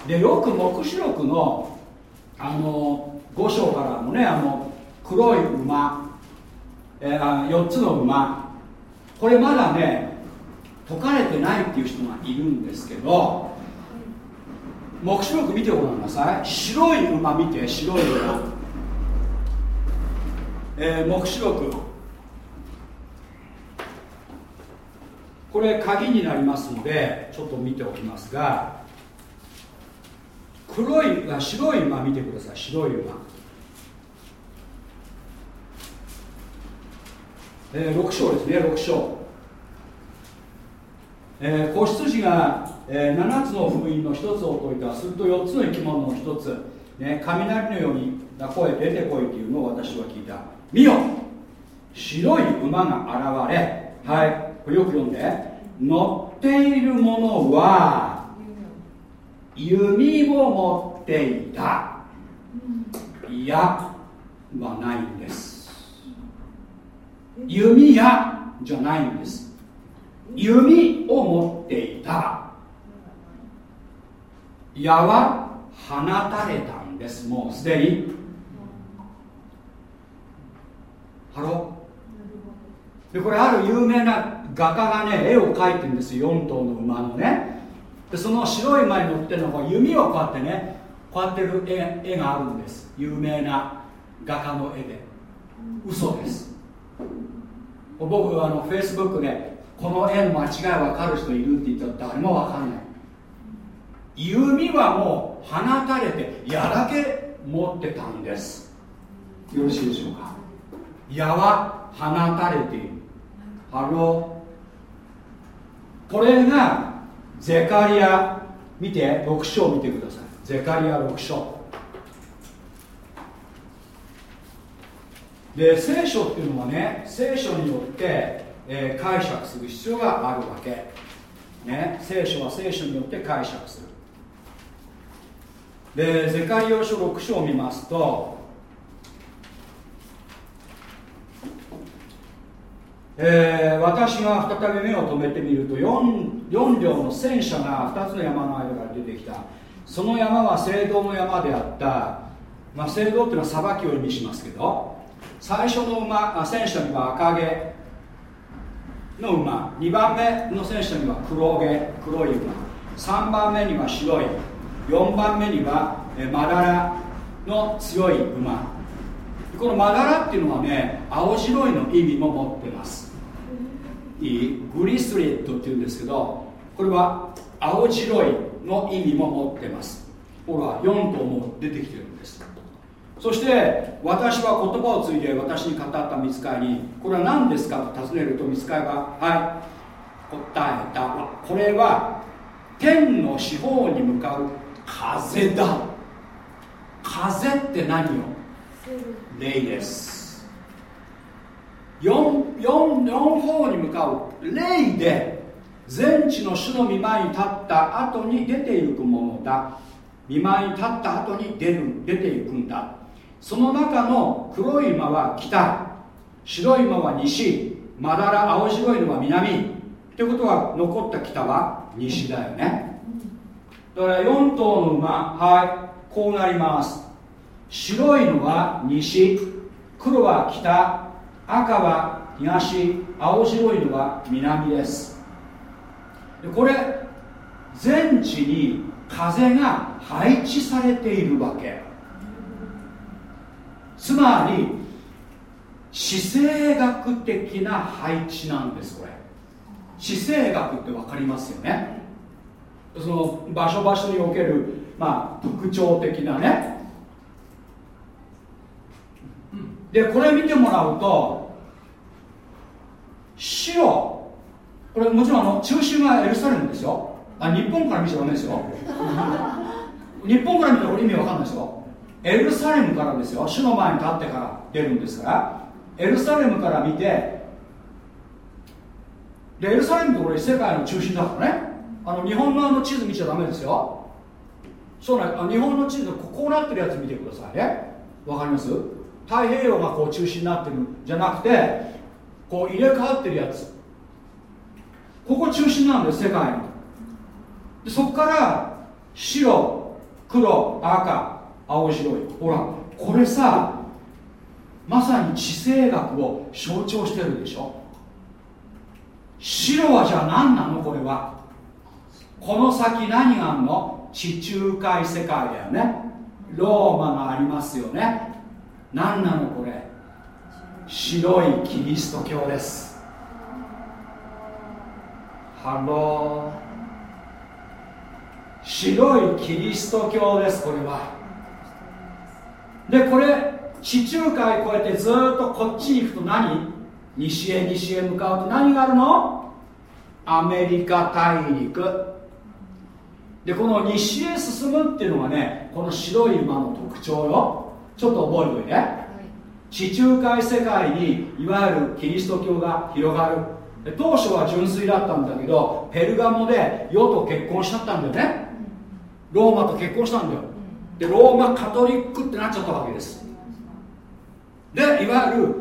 でよく黙示録のあの5章からのねあの黒い馬、えー、4つの馬。これまだね解かれてないっていう人がいるんですけど黙示録見てごらんなさい。白い馬見て白い馬、えー、黙示録。これ鍵になりますのでちょっと見ておきますが黒い白い馬見てください。白い馬、えー、6章ですね6章、えー、子羊が、えー、7つの封印の1つを解いたすると4つの生き物の1つ、ね、雷のように声出てこいというのを私は聞いた。見よ。白い馬が現れはいこれよく読んで。乗っている者は弓を持っていた。いやはないんです。弓矢じゃないんです。弓を持っていた。矢は放たれたんです。もうすでに。ハロでこれある有名な画家がね絵を描いてるんです。よ4頭の馬のね。でその白い馬に乗ってるのが弓をこうやってねこうやってる絵絵があるんです。有名な画家の絵で。嘘です。僕あのフェイスブックでこの絵の間違い分かる人いるって言ったら誰も分かんない。弓はもう放たれて矢だけ持ってたんです。よろしいでしょうか？矢は放たれている。ハローこれがゼカリア見て6章見てください。ゼカリア6章。で聖書っていうのはね聖書によって、えー、解釈する必要があるわけ、ね、聖書は聖書によって解釈する。でゼカリア書6章を見ますとえー、私が再び目を留めてみると 4, 4両の戦車が2つの山の間から出てきた。その山は聖堂の山であった、まあ、聖堂っていうのは裁きを意味しますけど最初の馬戦車には赤毛。の馬。2番目の戦車には黒毛。黒い馬。3番目には白い。4番目にはまだらの強い馬。このまだらっていうのはね青白いの意味も持ってます。いい？グリスリットっていうんですけどこれは青白いの意味も持ってます。ほら4頭も出てきてるんです。そして私は言葉を継いで私に語った見つかいにこれは何ですかと尋ねると見つかいがはい答えた。これは天の四方に向かう風だ。風って何よ？霊です。4 4, 4方に向かう。霊で全地の主の御前に立った後に出ていくものだ。御前に立った後に出る出ていくんだその中の黒い馬は北白い馬は西まだら青白いのは南。ってことは残った北は西だよね。だから4頭の馬はいこうなります。白いのは西黒は北赤は東青白いのは南です。でこれ全地に風が配置されているわけ。つまり地政学的な配置なんですこれ。地政学って分かりますよね。その場所場所における、まあ、特徴的なね。でこれ見てもらうと白。これもちろんあの中心はエルサレムですよ。あ日本から見ちゃダメですよ。日本から見たらこれ意味わかんないですよ。エルサレムからですよ。主の前に立ってから出るんですからエルサレムから見てでエルサレムってこれ世界の中心だからね。あの日本のあの地図見ちゃダメですよ。そうなん日本の地図こうなってるやつ見てくださいね。わかります？太平洋がこう中心になってるんじゃなくてこう入れ替わってるやつ。ここ中心なんです世界の。でそこから白黒赤青白い。ほらこれさまさに地政学を象徴してるでしょ？白はじゃあ何なのこれは？この先何があるの？地中海世界だよね。ローマがありますよね。何なのこれ？白いキリスト教です。 Hello。白いキリスト教ですこれは。でこれ地中海越えてずっとこっちに行くと何？西へ西へ向かうと何があるの？アメリカ大陸。でこの西へ進むっていうのがねこの白い馬の特徴よ。ちょっと覚えておいて、地中海世界にいわゆるキリスト教が広がる。当初は純粋だったんだけどペルガモで世と結婚しちゃったんだよね。ローマと結婚したんだよ。でローマカトリックってなっちゃったわけです。でいわゆる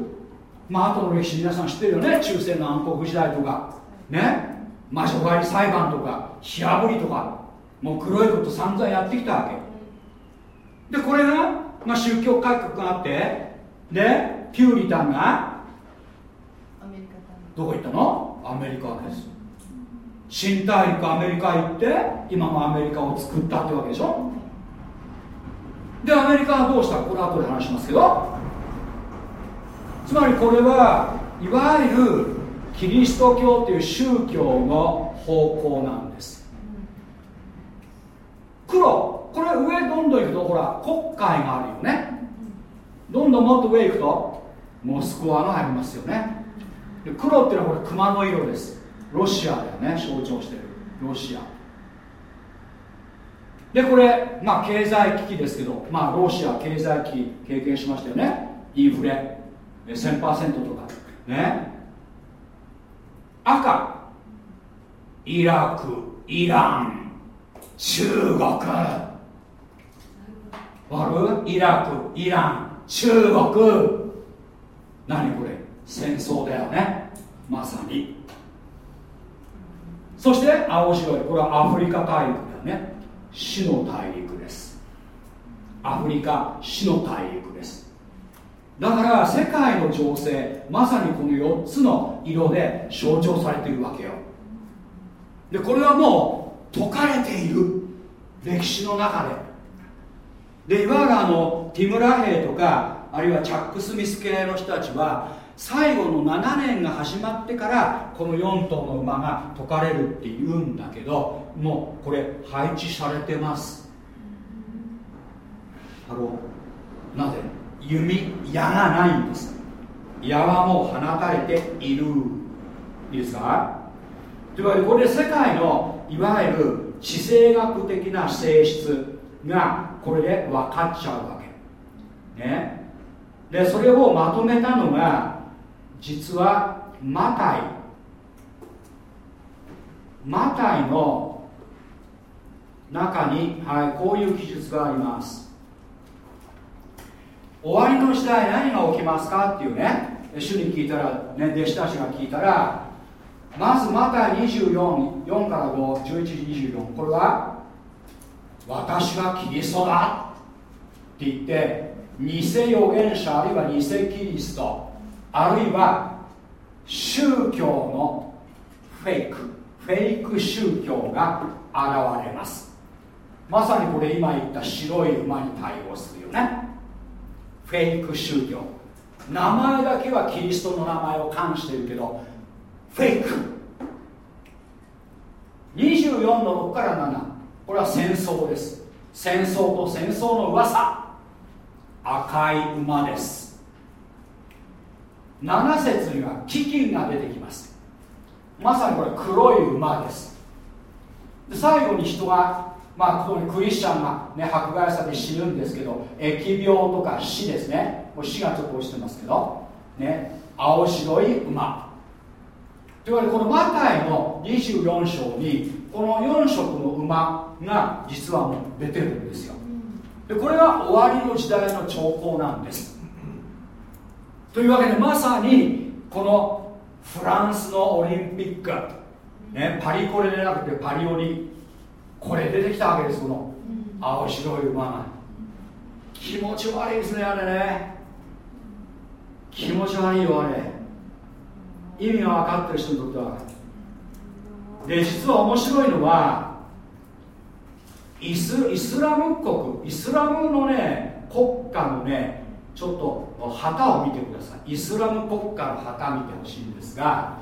まあ後の歴史皆さん知ってるよね。中世の暗黒時代とか。ね。魔女狩り裁判とか。火あぶりとか。もう黒いこと散々やってきたわけ。でこれが、まあ、宗教改革があって。でピューリタンがどこ行ったの？アメリカです。新大陸アメリカ行って今のアメリカを作ったってわけでしょ？でアメリカはどうしたこれ後で話しますけど。つまりこれはいわゆるキリスト教という宗教の方向なんです。黒。これ上どんどん行くとほら国会があるよね。どんどんもっと上行くとモスクワがありますよね。で黒っていうのはこれ熊の色です。ロシアだよね象徴してる。ロシア。でこれまあ経済危機ですけどまあロシア経済危機経験しましたよね。インフレ。1000%とか。ね。赤。イラク。イラン。中国。わるイラク。イラン。中国。何これ？戦争だよね。まさに。そして青白い。これはアフリカ大陸だよね。死の大陸です。アフリカ死の大陸です。だから世界の情勢まさにこの4つの色で象徴されているわけよ。でこれはもう解かれている。歴史の中で。でいわゆるあのティム・ラヘイとかあるいはチャック・スミス系の人たちは最後の7年が始まってからこの4頭の馬が解かれるって言うんだけどもうこれ配置されてます。Hello。なぜ？弓矢がないんです。矢はもう放たれている。いいですか？というわけでこれ世界のいわゆる地政学的な性質がこれで分かっちゃうわけ。ね。でそれをまとめたのが実はマタイ。マタイの中に、はい、こういう記述があります。終わりの時代何が起きますかっていうね主に聞いたら、ね、弟子たちが聞いたらまずマタイ244から51124これは私がキリストだって言って偽預言者あるいは偽キリストあるいは宗教のフェイクフェイク宗教が現れます。まさにこれ今言った白い馬に対応するよね。フェイク宗教。名前だけはキリストの名前を冠してるけどフェイク。24の6から7これは戦争です。戦争と戦争の噂。赤い馬です。7節には飢饉が出てきます。まさにこれ黒い馬です。で最後に人がまあこのクリスチャンが、ね、迫害されて死ぬんですけど疫病とか死ですね。これ死がちょっと落ちてますけどね青白い馬。というわけでこのマタイの24章にこの4色の馬が実はもう出てるんですよ。でこれが終わりの時代の兆候なんです。というわけでまさにこのフランスのオリンピック、ね、パリコレでなくてパリオリこれ出てきたわけですこの。青白い馬が。気持ち悪いですねあれね。気持ち悪いよあれ。意味が分かってる人にとっては。で実は面白いのはイスイスラム国イスラムのね国家のねちょっと旗を見てください。イスラム国家の旗見てほしいんですが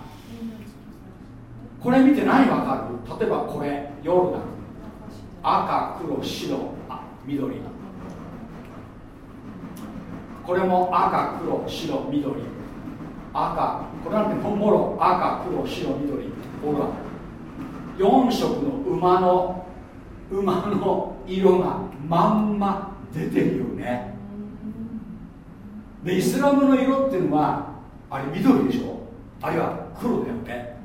これ見て何わかる？例えばこれヨルダン赤黒白あ緑。これも赤黒白緑。赤これなんてもろ赤黒白緑。ほら4色の馬の馬の色がまんま出てるよね。でイスラムの色っていうのはあれ緑でしょ？あるいは黒だよね。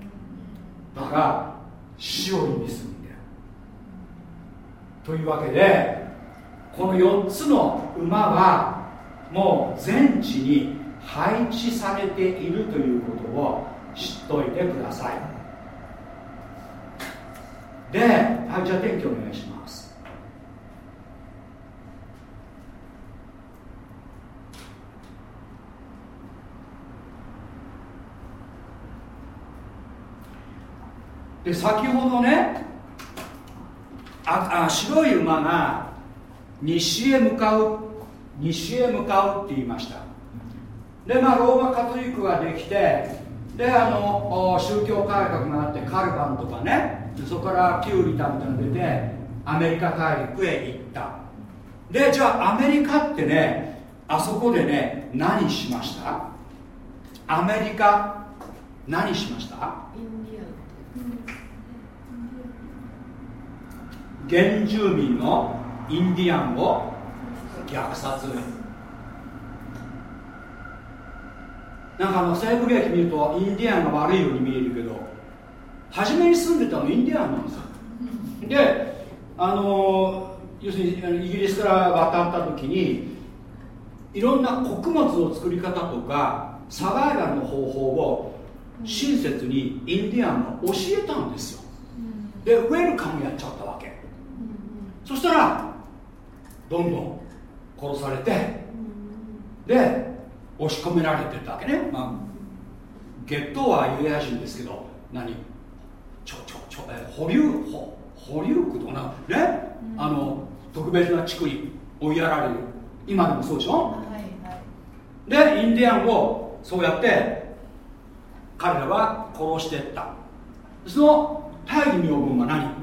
だから死を意味す。るというわけでこの4つの馬はもう全地に配置されているということを知っといてください。ではいじゃあ天気お願いします。で先ほどねああ白い馬が西へ向かう西へ向かうって言いました。でまあローマカトリックができてであの宗教改革があってカルバンとかねそこからピューリタンってのが出てアメリカ大陸へ行った。でじゃあアメリカってねあそこでね何しました？アメリカ何しました？原住民のインディアンを虐殺。なんかあの西部劇見るとインディアンが悪いように見えるけど初めに住んでたのインディアンなんですよ。であの要するにイギリスから渡った時にいろんな穀物の作り方とかサバイバルの方法を親切にインディアンが教えたんですよ。でウェルカムやっちゃった。そしたらどんどん殺されてで押し込められてたわけね、まあ、ゲットはユダヤ人ですけど何？ちょちょちょえ保留保保留区とかな？ね、うん、あの特別な地区に追いやられる。今でもそうでしょ、はいはい、でインディアンをそうやって彼らは殺していった。その大義名分は何？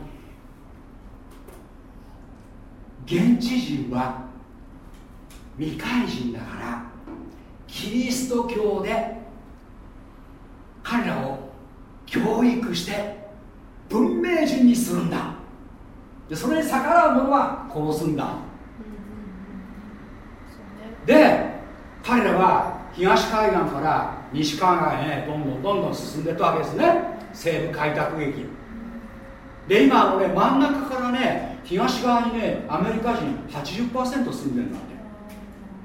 現地人は未開人だからキリスト教で彼らを教育して文明人にするんだ。でそれに逆らう者は殺すんだ、で彼らは東海岸から西海岸へどんどんどんどん進んでいったわけですね。西部開拓劇。で今あのね真ん中からね東側にねアメリカ人80%住んでるんだっ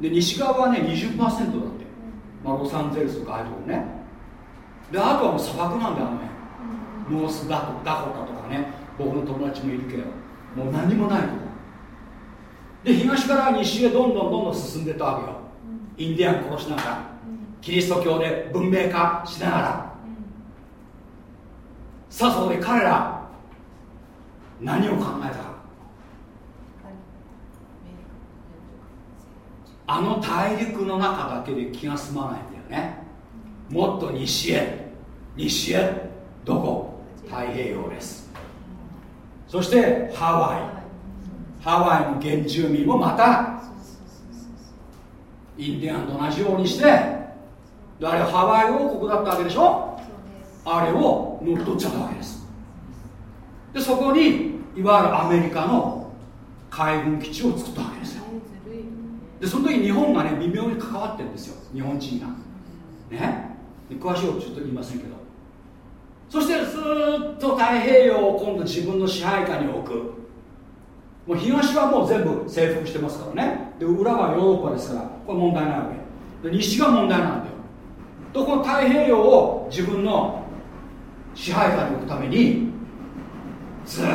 て。で西側はね20%だって、まあ、ロサンゼルスとかああいうとこね。であとはもう砂漠なんだよね。ノースダコダコタとかね。僕の友達もいるけど。もう何もないとこ。で東から西へどんどんどんどん進んでたわけよ。インディアン殺しながら。キリスト教で文明化しながら。さあそこで彼ら何を考えたか。あの大陸の中だけで気が済まないんだよね。もっと西へ。西へ。どこ？太平洋です。そしてハワイ。ハワイの原住民もまたインディアンと同じようにしてあれハワイ王国だったわけでしょ？あれを乗っ取っちゃったわけです。でそこにいわゆるアメリカの海軍基地を作ったわけです。でその時日本がね微妙に関わってるんですよ。日本人が。ね？詳しいことちょっと言いませんけど。そしてずっと太平洋を今度自分の支配下に置く。もう東はもう全部征服してますからね。で裏はヨーロッパですからこれ問題ないわけ。で西が問題なんだよ。とこの太平洋を自分の支配下に置くためにずっ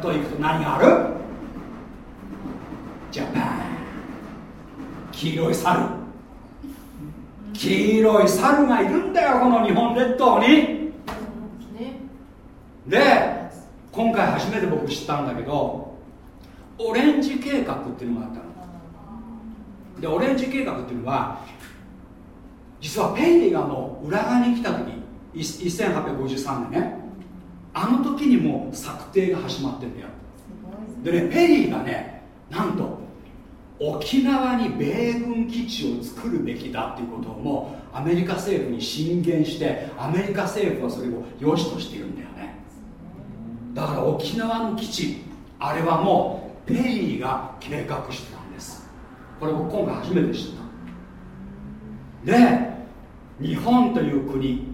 と行くと何がある？ジャパン黄色い猿。黄色い猿がいるんだよこの日本列島に。で今回初めて僕知ったんだけどオレンジ計画っていうのがあったの。でオレンジ計画っていうのは実はペイリーがもう裏側に来た時1853年ね。あの時にもう策定が始まってんだよ。でねペリーがねなんと沖縄に米軍基地を作るべきだっていうことをもうアメリカ政府に進言してアメリカ政府はそれを良しとしているんだよね。だから沖縄の基地あれはもうペリーが計画してたんです。これ僕今回初めて知った。で日本という国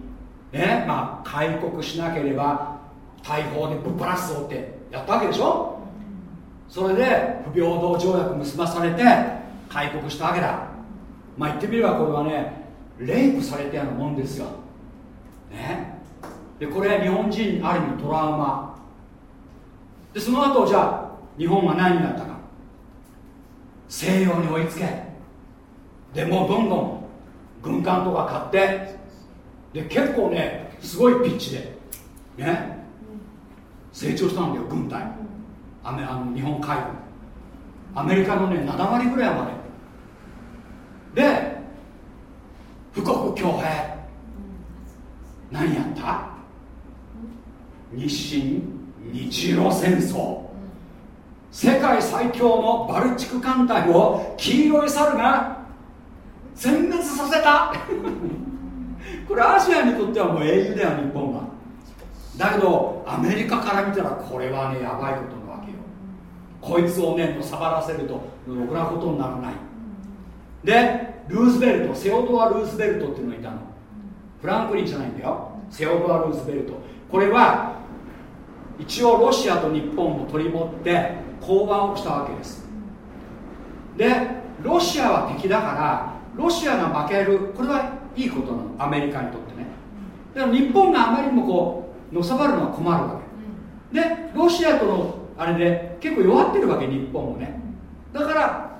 ねまあ開国しなければ大砲でぶっ放すぞってやったわけでしょ？それで不平等条約結ばされて開国したわけだ。まあ言ってみればこれはねレイプされたようなもんですよ。ね。でこれ日本人ある意味トラウマ。でその後じゃあ日本は何になったか。西洋に追いつけ。でもうどんどん軍艦とか買って。で結構ねすごいピッチで。ね。成長したんだよ軍隊アメあの日本海軍。アメリカのね7割ぐらいまで。で富国強兵何やった？日清日露戦争。世界最強のバルチク艦隊を黄色い猿が全滅させた。これアジアにとってはもう英雄だよ日本はだけどアメリカから見たらこれはねやばいこと。こいつをねのさばらせるとろくなことにならない。でルーズベルトセオドア・ルーズベルトっていうのがいたの。フランクリンじゃないんだよ。セオドア・ルーズベルト。これは一応ロシアと日本を取り持って講和をしたわけです。でロシアは敵だからロシアが負けるこれはいいことなの。アメリカにとってね。でも日本があまりにもこうのさばるのは困るわけ。でロシアとのあれで結構弱ってるわけ日本もね。だから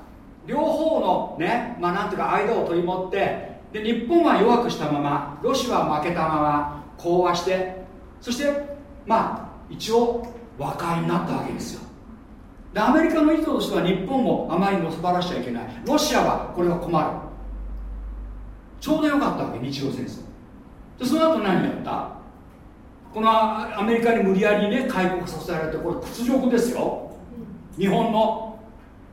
両方のねまあなんていうか間を取り持ってで日本は弱くしたままロシアは負けたまま講和してそしてまあ一応和解になったわけですよ。でアメリカの意図としては日本もあまりのさばらしちゃいけない。ロシアはこれは困る。ちょうどよかったわけ日露戦争。でその後何やった？このアメリカに無理やりね開国させられてこれ屈辱ですよ。日本の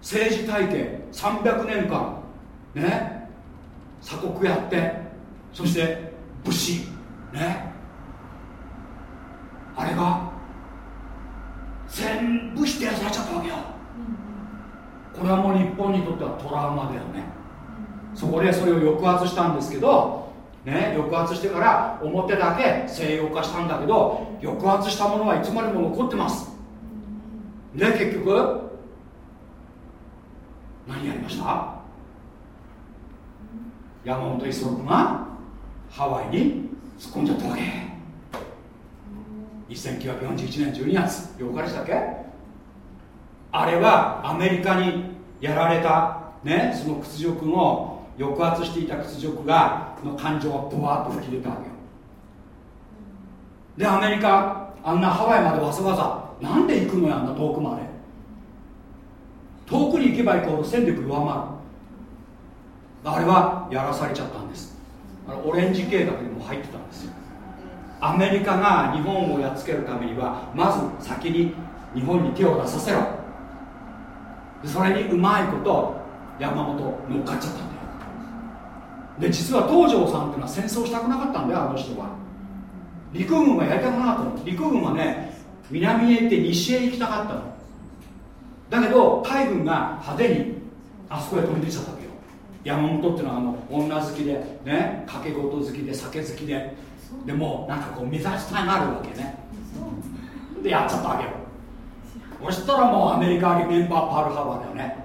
政治体系300年間ね鎖国やってそして武士ね。あれが全部否定されちゃったわけよ。これはもう日本にとってはトラウマだよね。そこでそれを抑圧したんですけどね、抑圧してから表だけ西洋化したんだけど抑圧したものはいつまでも残ってます。で結局？何やりました？山本五十六がハワイに突っ込んじゃったわけ。1941年12月8日でしたっけ？あれはアメリカにやられたねその屈辱の抑圧していた屈辱がの感情がブワーッと吹き出たわけよ。でアメリカあんなハワイまでわざわざなんで行くのよあんな遠くまで。遠くに行けば行くほど戦力弱まる。あれはやらされちゃったんです。あのオレンジ計画にも入ってたんですよ。アメリカが日本をやっつけるためにはまず先に日本に手を出させろ。それにうまいこと山本乗っかっちゃったんだよ。で実は東條さんっていうのは戦争したくなかったんだよあの人は。陸軍はやりたくなかったの。陸軍はね南へ行って西へ行きたかったの。だけど海軍が派手にあそこへ飛び出ちゃったわけよ。山本っていうのはあの女好きでね掛け事好きで酒好きで。でもうなんかこう目指したいがるわけね。でやっちゃったわけよ。そしたらもうアメリカにメンバーパールハーバーだよね。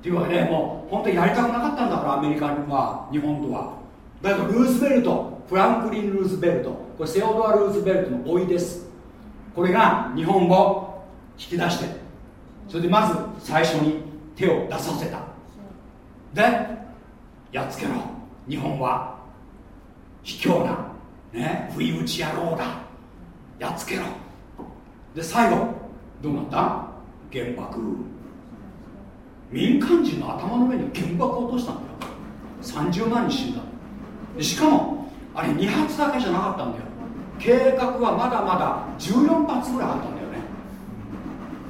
っていうわけでもう本当にやりたくなかったんだからアメリカは日本とは。だけどルーズベルト。フランクリン・ルーズベルト。これセオドア・ルーズベルトの甥です。これが日本を引き出してそれでまず最初に手を出させた。でやっつけろ。日本は卑怯なね不意打ち野郎だ。やっつけろ。で最後どうなった？原爆。民間人の頭の上に原爆を落としたんだよ。30万人死んだ。でしかもあれ2発だけじゃなかったんだよ。計画はまだまだ14発ぐらいあったんだよね。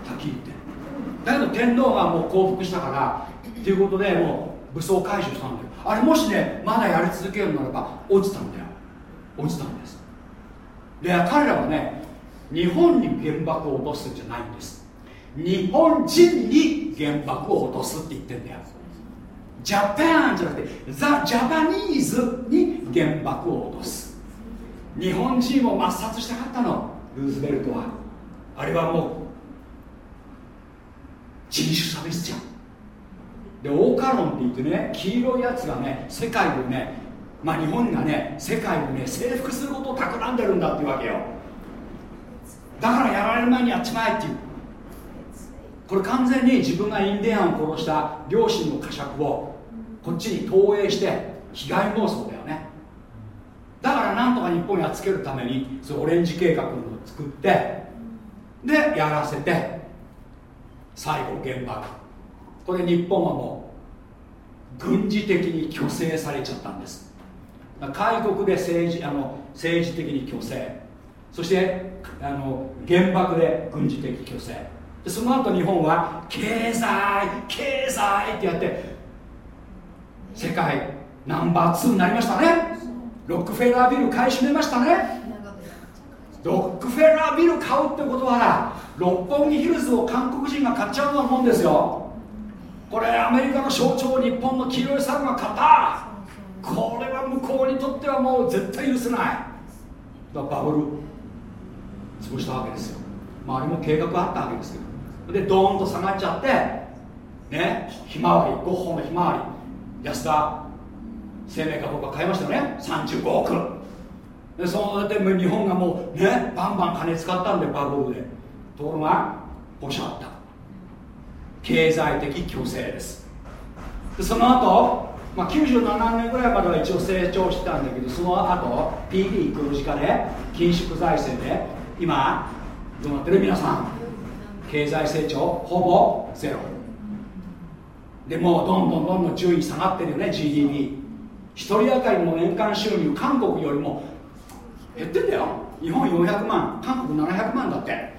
はっきり言って。だけど天皇がもう降伏したからっていうことでもう武装解除したんだよ。あれもしねまだやり続けるならば落ちたんだよ。落ちたんです。で彼らはね日本に原爆を落とすんじゃないんです。日本人に原爆を落とすって言ってんだよ。ジャパンじゃなくてザ・ジャパニーズに原爆を落とす。日本人を抹殺したかったの。ルーズベルトは。あれはもう人種差別じゃん。でオーカロンって言ってね黄色いやつがね世界をねまあ日本がね世界をね征服することを企んでるんだっていうわけよ。だからやられる前にやっちまえっていう。これ完全に自分がインディアンを殺した両親の呵責をこっちに投影して被害妄想だよ。だからなんとか日本やっつけるためにそオレンジ計画を作ってでやらせて最後原爆これ日本はもう軍事的に虚勢されちゃったんです。開国で政治あの政治的に虚勢。そしてあの原爆で軍事的虚勢。でその後日本は経済経済ってやって世界ナンバー2になりましたね。ロックフェラービル買い占めましたね。ロックフェラービル買うってことは六本木ヒルズを韓国人が買っちゃうようなもんですよ。これアメリカの象徴日本の黄色い猿が買った。これは向こうにとってはもう絶対許せない。だバブル潰したわけですよ。まああれも計画あったわけですけどでドーンと下がっちゃってねひまわりゴッホのひまわり安田生命かどうか買いましたよね。35億。でそので日本がもうねバンバン金使ったんでバブルで。ところがポシャった。経済的虚勢です。でその後、まあ、97年ぐらいまでは一応成長してたんだけどその後 PD 黒字化で緊縮財政で今どうなってる皆さん。経済成長ほぼゼロ。でもうどんどんどんどん順位下がってるよね GDP GDP1 人当たりの年間収入韓国よりも減ってんだよ。日本400万韓国700万だって。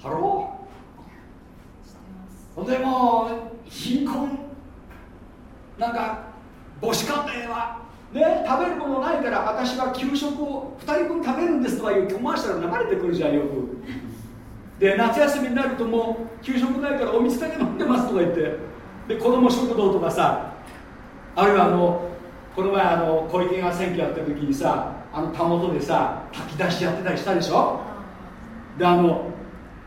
Hello。でも貧困。なんか母子家庭はね食べるものないから私は給食を2人分食べるんですとかいうコマーシャル流れてくるじゃんよく。で夏休みになるともう給食ないからお水だけ飲んでますとか言って。で子供食堂とかさあるいはあのこの前あの小池が選挙やった時にさあのたもとでさ炊き出しやってたりしたでしょ？であの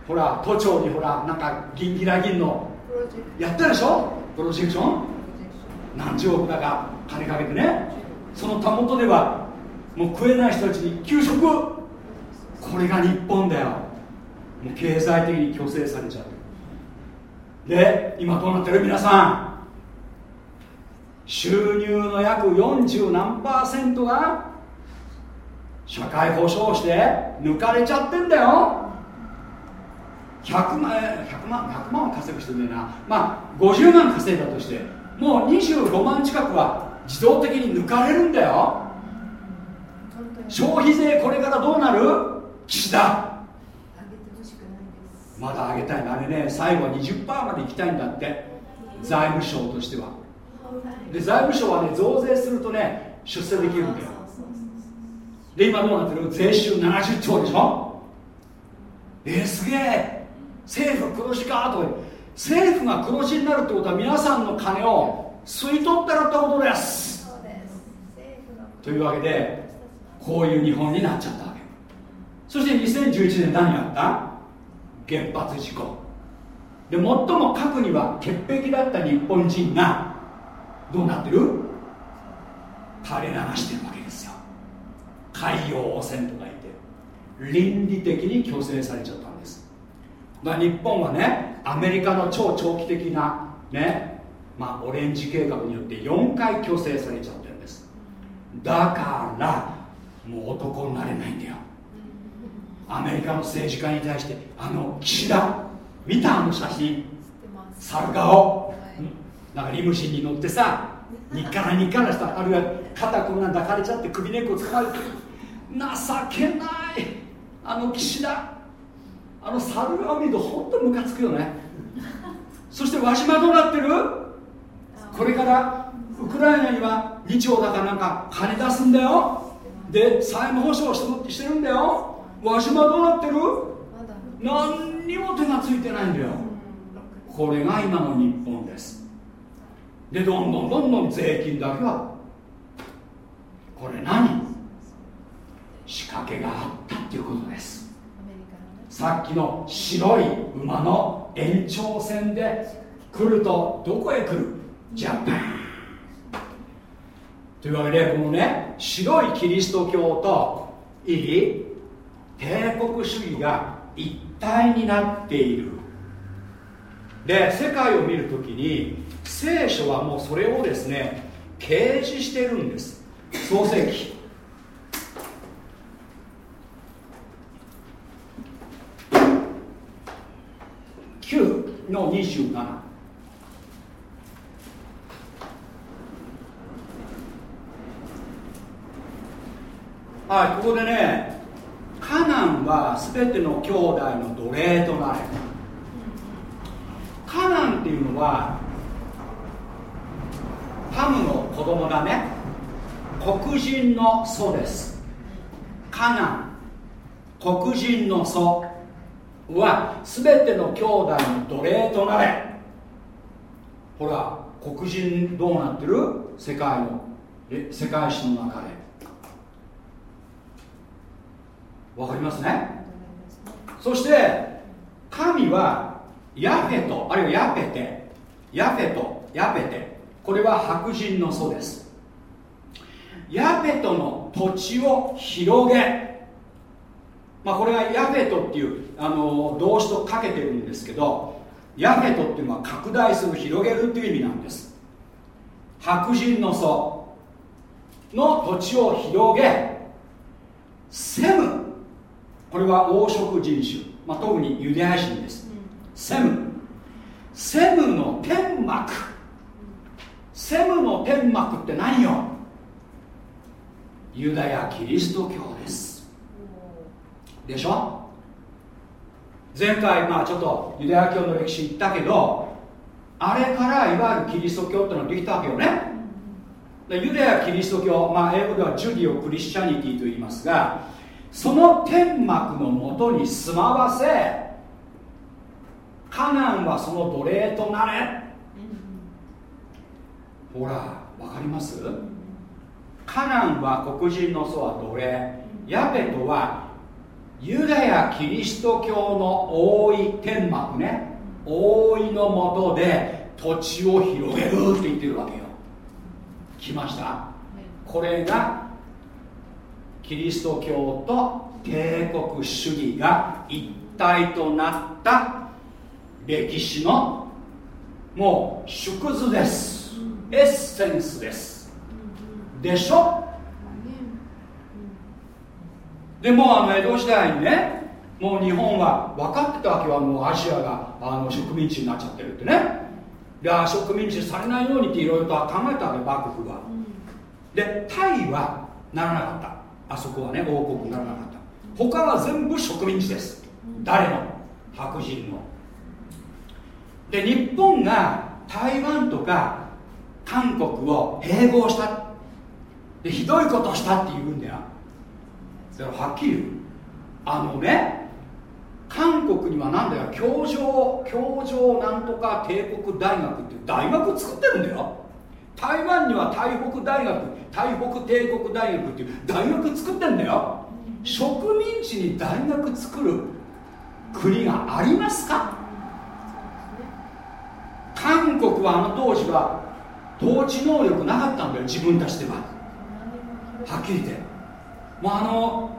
ほら都庁にほらなんか銀ギラ銀のやったでしょ？プロジェクション？何十億だか金かけてね。そのたもとではもう食えない人たちに給食これが日本だよ。もう経済的に虚勢されちゃう。で今どうなってる？皆さん収入の約40何パーセントが社会保障して抜かれちゃってんだよ。100万100万100万は稼ぐ人でなまあ50万稼いだとしてもう25万近くは自動的に抜かれるんだよ。消費税これからどうなる？岸田。まだ上げたいの。あれね最後は20%までいきたいんだって。財務省としてはで財務省はね増税するとね出世できるんだよ。で今どうなってる税収70兆でしょ？えー、すげえ。政府黒字かと。政府が黒字になるってことは皆さんの金を吸い取ってるってことです。というわけでこういう日本になっちゃったわけそして2011年何やった？原発事故。で最も核には潔癖だった日本人がどうなってる？垂れ流してるわけですよ。海洋汚染とか言って。倫理的に強制されちゃったんです。だから日本はねアメリカの超長期的なねまあオレンジ計画によって4回強制されちゃってるんです。だからもう男になれないんだよ。アメリカの政治家に対してあの岸田見たあの写真。猿顔なんかリムジンに乗ってさにっからにっからしたあるいは肩こんなん抱かれちゃって首根っこつかまれて情けないあの岸田あの猿顔見ると本当ムカつくよね。そして輪島どうなってる？これからウクライナには2兆だかなんか金出すんだよ。で債務保証してるんだよ。輪島どうなってる？何にも手がついてないんだよ。これが今の日本ですでどんどんどんどん税金だけはこれ何？仕掛けがあったっていうことです。さっきの白い馬の延長線で来るとどこへ来る？ジャパン。というわけでこのね白いキリスト教といい帝国主義が一体になっている。で世界を見るときに聖書はもうそれをですね掲示してるんです。創世記。9の27はいここでねカナンは全ての兄弟の奴隷となれカナンっていうのはハムの子供だね黒人の祖です。カナン黒人の祖は全ての兄弟の奴隷となれ。ほら黒人どうなってる？世界の世界史の中で。わかりますね？そして神はヤフェトあるいはヤペテ。ヤフェトヤペテ。これは白人の祖です。ヤペトの土地を広げ。まあこれがヤフェトっていうあの動詞とかけてるんですけどヤフェトっていうのは拡大する広げるっていう意味なんです。白人の祖の土地を広げセム。これは黄色人種、まあ、特にユダヤ人です、セム。セムの天幕セムの天幕って何よ？ユダヤキリスト教です。でしょ？前回まあちょっとユダヤ教の歴史言ったけどあれからいわゆるキリスト教ってのはできたわけよね。ユダヤキリスト教、まあ、英語ではジュディオ・クリスチャニティと言いますがその天幕のもとに住まわせカナンはその奴隷となれ。ほらわかります？カナンは黒人の祖は奴隷。ヤペトはユダヤキリスト教の覆い天幕ね。覆いのもとで土地を広げるって言ってるわけよ。来ました？これがキリスト教と帝国主義が一体となった歴史のもう縮図です。エッセンスです。でしょ？でもうあの江戸時代にねもう日本は分かってたわけはもうアジアがあの植民地になっちゃってるってね。で植民地されないようにっていろいろと考えたわけ幕府は。でタイはならなかった。あそこはね王国にならなかった。他は全部植民地です。誰の？白人の。で日本が台湾とか韓国を併合した。でひどいことしたって言うんだよ。だからはっきり言う。あのね韓国にはなんだよ。教場教場なんとか帝国大学っていう大学作ってるんだよ。台湾には台北大学台北帝国大学っていう大学作ってんだよ。植民地に大学作る国がありますか？韓国はあの当時は統治能力なかったんだよ自分たちでは。はっきり言って。もうあの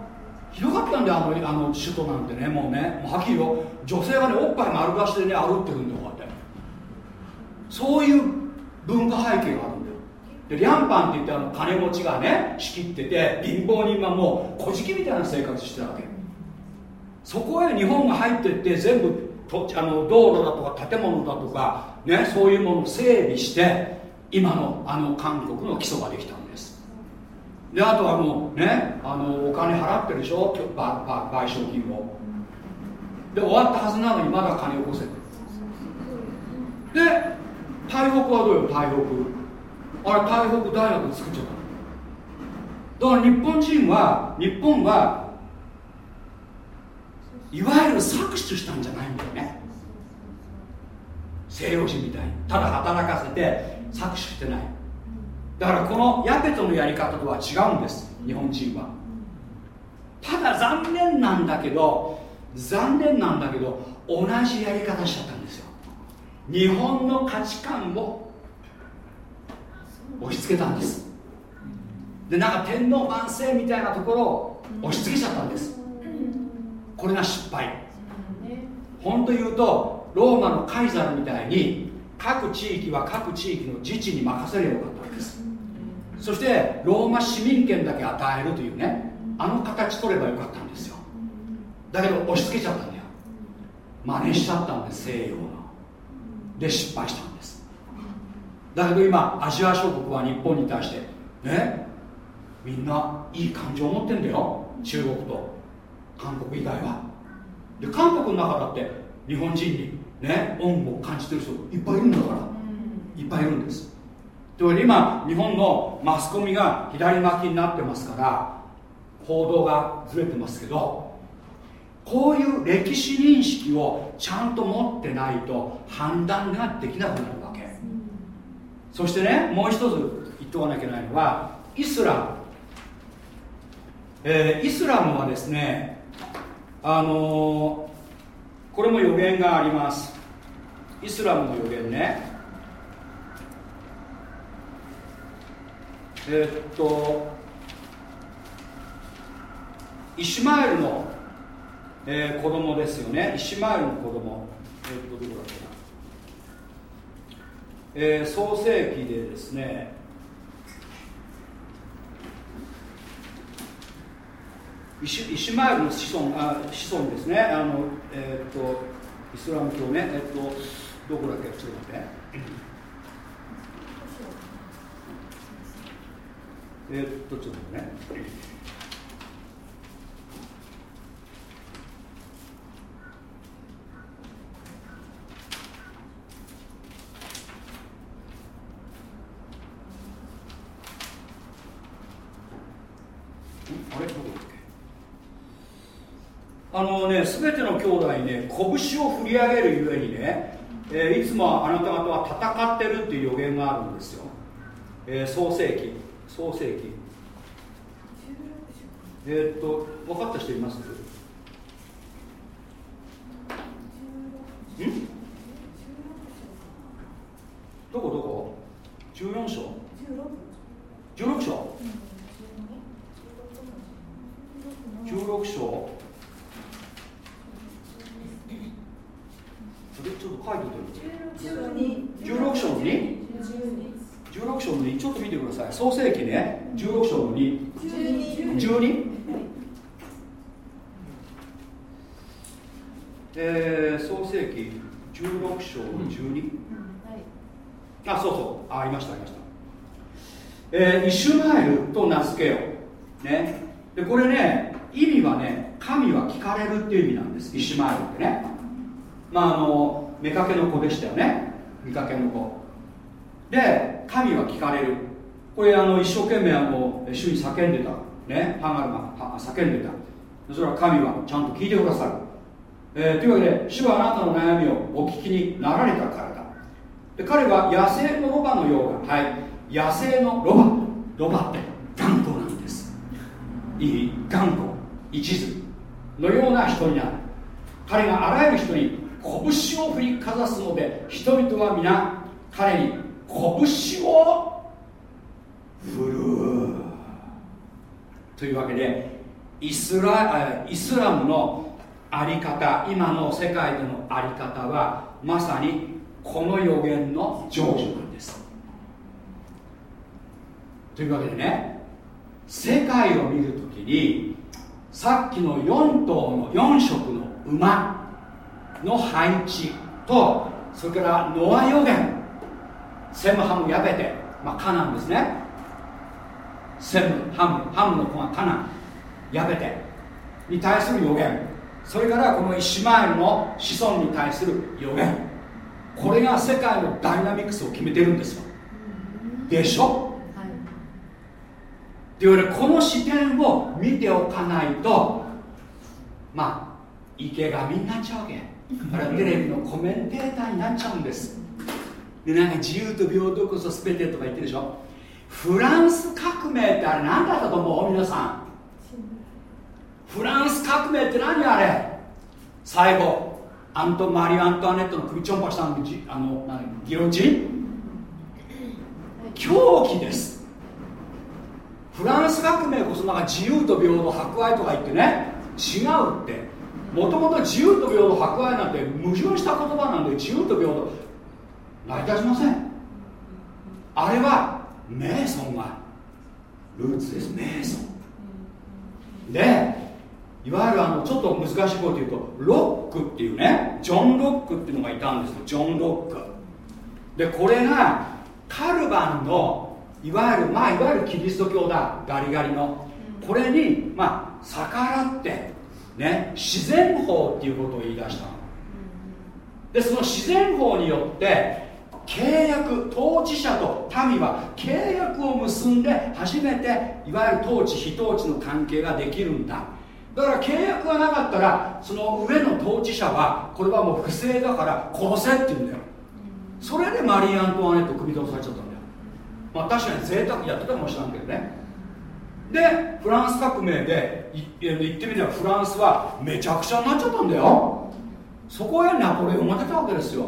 ひどかったんだよあのあの首都なんてねもうね。もうはっきりよ。女性がねおっぱい丸出しでね歩ってるんだよこうやって。そういう文化背景があるんだよ。でリャンパンって言ってあの金持ちがね仕切ってて貧乏人はもう小じきみたいな生活してるわけ。そこへ日本が入ってって全部とあの道路だとか建物だとか、ね、そういうものを整備して今のあの韓国の基礎ができたんです。であとはもうねあのお金払ってるでしょ？賠償金を。で終わったはずなのにまだ金を起こせてで台北はどうよ？台北。あれ台北大学作っちゃっただから日本人は日本はいわゆる搾取したんじゃないんだよね。西洋人みたいに。ただ働かせて搾取してない。だからこのヤペトのやり方とは違うんです。日本人は。ただ残念なんだけど残念なんだけど同じやり方しちゃったんですよ。日本の価値観を押し付けたんです。でなんか天皇万世みたいなところを押し付けちゃったんです。これが失敗。本当言うとローマのカイザルみたいに各地域は各地域の自治に任せればよかったわけです。そしてローマ市民権だけ与えるというねあの形取ればよかったんですよ。だけど押し付けちゃったんだよ。真似しちゃったんです西洋の。で失敗したんです。だけど今アジア諸国は日本に対してねみんないい感情を持ってんだよ。中国と韓国以外は。で韓国の中だって日本人にね恩を感じてる人いっぱいいるんだから。いっぱいいるんです。というわけで今日本のマスコミが左巻きになってますから報道がずれてますけどこういう歴史認識をちゃんと持ってないと判断ができなくなるわけ。そしてねもう一つ言っておかなきゃいけないのはイスラム、えー、イスラムはですねあのー、これも予言があります。イスラムの予言ね。えー、っとイシュマエルの、えー、子供ですよね。イシュマエルの子供。えー、っとどこだっけな、えー、創世記でですねイシュイシュマエルの子孫あ子孫ですね。あの、えー、っとイスラム教ね。えー、っとどこだっけ？ちょっと待って。えー、っとちょっとね。あれ？どこ？あのね全ての兄弟ね拳を振り上げるゆえにね、えー、いつもあなた方は戦ってるっていう予言があるんですよ、えー、創世記。創世記。えー、っと分かった人います？ん？どこどこ？14章。16章。16章それちょっと書いておいて。16章の 2? 16章の2ちょっと見てください。創世記ね。16章の 212? 12? えー、創世記。16章の 12? あそうそう。あありましたありました。えー、イシュマエルと名付けよう。ね。でこれね意味はね神は聞かれるっていう意味なんです。イシュマエルってねまああの妾の子でしたよね。見かけの子。で神は聞かれる。これあの一生懸命あの主に叫んでた。ねハガルが叫んでた。それは神はちゃんと聞いてくださる、えー、というわけで主はあなたの悩みをお聞きになられたからだ。で彼は野生のロバのようなはい。野生のロバ。ロバって頑固なんです。いい頑固一途のような人になる。彼があらゆる人に拳を振りかざすので人々は皆彼に拳を振るというわけでイスライスラムのあり方今の世界でのあり方はまさにこの予言の成就なんです。というわけでね世界を見るときにさっきの4頭の4色の馬の配置とそれからノア予言セムハムヤベテ、まあ、カナンですね。セムハムハムの子がカナンヤベテに対する予言。それからこのイシマエルの子孫に対する予言。これが世界のダイナミクスを決めてるんですよ。でしょ？というこの視点を見ておかないとまあ池上になっちゃうわけ。だからテレビのコメンテーターになっちゃうんです。でなんか自由と平等こそ全てとか言ってるでしょ。フランス革命ってあれ何だったと思う？皆さん。フランス革命って何あれ？最後。アントマリー・アントワネットの首ちょんぱしたのあのギロチン狂気です。フランス革命こそなんか自由と平等博愛とか言ってね。違うって。もともと自由と平等博愛なんて矛盾した言葉なんで自由と平等成り立ちません。あれはメーソンがルーツです。メーソンでいわゆるあのちょっと難しいこと言うとロックっていうねジョン・ロックっていうのがいたんですよ。ジョン・ロック。でこれがカルバンのいわゆるまあいわゆるキリスト教だ。ガリガリの。これにまあ逆らってね自然法っていうことを言い出したの。でその自然法によって契約統治者と民は契約を結んで初めていわゆる統治非統治の関係ができるんだ。だから契約がなかったらその上の統治者はこれはもう不正だから殺せって言うんだよ。それでマリー・アントワネット首飛ばされちゃったんだよ。まあ確かに贅沢やってたかもしれんけどねでフランス革命で言ってみればフランスはめちゃくちゃになっちゃったんだよ。そこへナポレオンが出たわけですよ。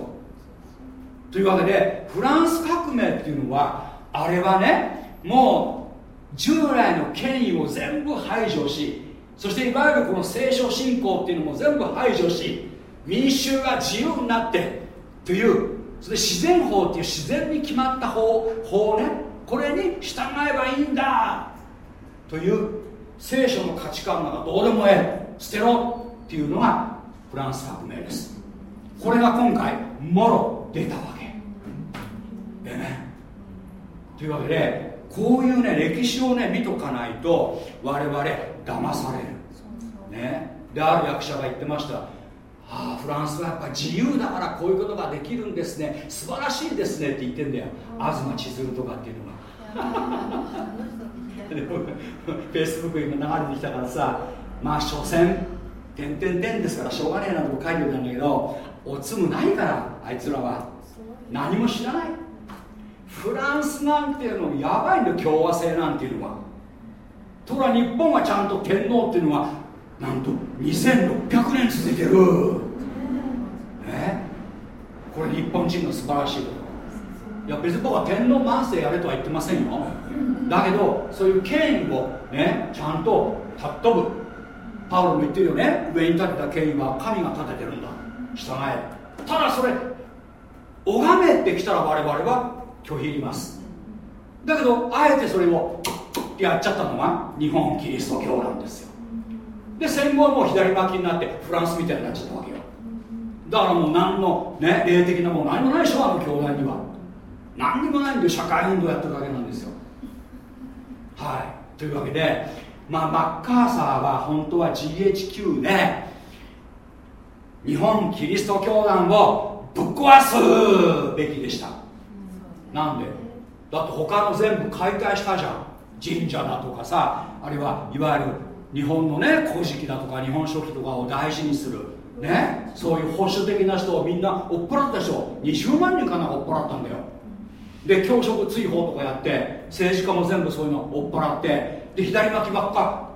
というわけでフランス革命っていうのはあれはねもう従来の権威を全部排除しそしていわゆるこの聖書信仰っていうのも全部排除し民衆が自由になってというそれ自然法っていう自然に決まった法法ね。これに従えばいいんだ。という聖書の価値観なんかどうでもええ捨てろっていうのがフランス革命です。これが今回もろ出たわけ。でねというわけでこういうね歴史をね見とかないと我々騙される。ね。である役者が言ってました。ああフランスはやっぱ自由だからこういうことができるんですね。素晴らしいですねって言ってんだよ。東千鶴とかっていうのが フェイスブック今流れてきたからさまあ所詮点々点ですからしょうがねえなと書いてたんだけどおつむないからあいつらは。何も知らない。フランスなんていうのやばいんだよ共和制なんていうのは。ところが日本はちゃんと天皇っていうのはなんと2600年続いてる。ねこれ日本人の素晴らしいこと。いや別に僕は天皇万世やれとは言ってませんよ。だけどそういう権威をねちゃんと尊ぶ。パウロも言ってるよね。上に立てた権威は神が立ててるんだ。従え。ただそれ拝めてきたら我々は拒否ります。だけどあえてそれをやっちゃったのが日本キリスト教なんですよ。で戦後はもう左巻きになってフランスみたいになっちゃったわけよ。だからもう何のね霊的なもの何もないでしょあの教団には。何にもないんで社会運動やってるだけなんですよ。はい。というわけでまあマッカーサーは本当は GHQ で日本キリスト教団をぶっ壊すべきでした。なんで？だって他の全部解体したじゃん。神社だとかさあるいはいわゆる日本のね古事記だとか日本書紀とかを大事にする。ね？そういう保守的な人をみんな追っ払ったでしょ。20万人かな追っ払ったんだよで教職追放とかやって政治家も全部そういうの追っ払ってで左巻きばっか。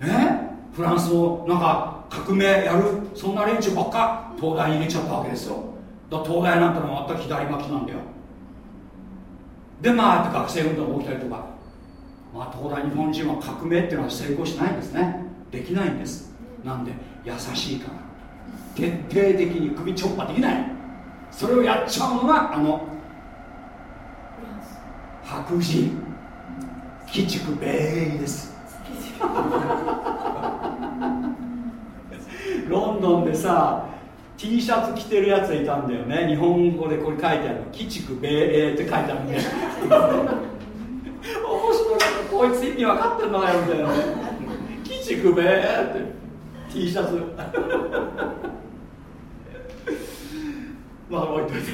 ね？フランスのなんか革命やるそんな連中ばっか東大に入れちゃったわけですよ。だ東大なんてのはまた左巻きなんだよ。でまあ学生運動が起きたりとか。まあ東大日本人は革命っていうのは成功しないんですね。できないんです。なんで優しいから。徹底的に首ちょっぱできない。それをやっちゃうのがあの白人。鬼畜米英です。ロンドンでさ T シャツ着てるやついたんだよね。日本語でこれ書いてあるの。鬼畜米英って書いてあるね。面白い。こいつ意味分かってんのかよみたいなね。鬼畜米英って。T シャツ。まあ置いといて。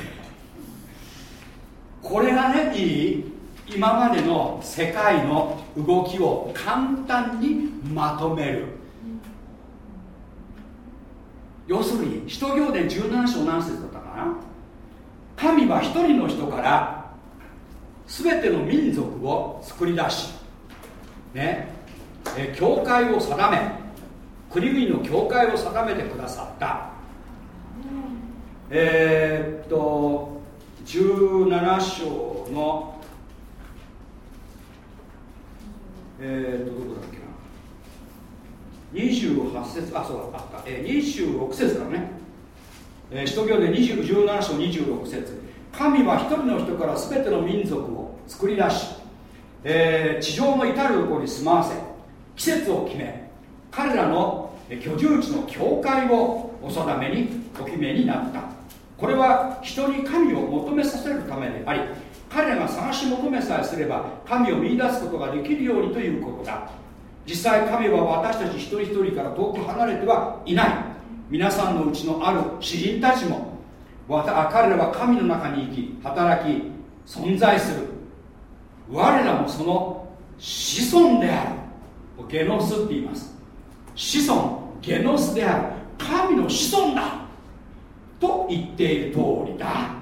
これがねいい。今までの世界の動きを簡単にまとめる。要するに使徒行伝17章何節だったかな神は一人の人から全ての民族を作り出しね。え教会を定め国々の教会を定めてくださった。え、っと17章のえー、っとどこだっけな。28節あそうだあった、えー、26節からね、えー、使徒行で17章26節。神は一人の人から全ての民族を作り出し、えー、地上の至るところに住まわせ季節を決め彼らの居住地の教会をお定めにお決めになった。これは人に神を求めさせるためであり彼らが探し求めさえすれば神を見出すことができるようにということだ。実際神は私たち一人一人から遠く離れてはいない。皆さんのうちのある詩人たちも彼らは神の中に生き働き存在する。我らもその子孫である。ゲノスって言います。子孫ゲノスである。神の子孫だ。と言っている通りだ。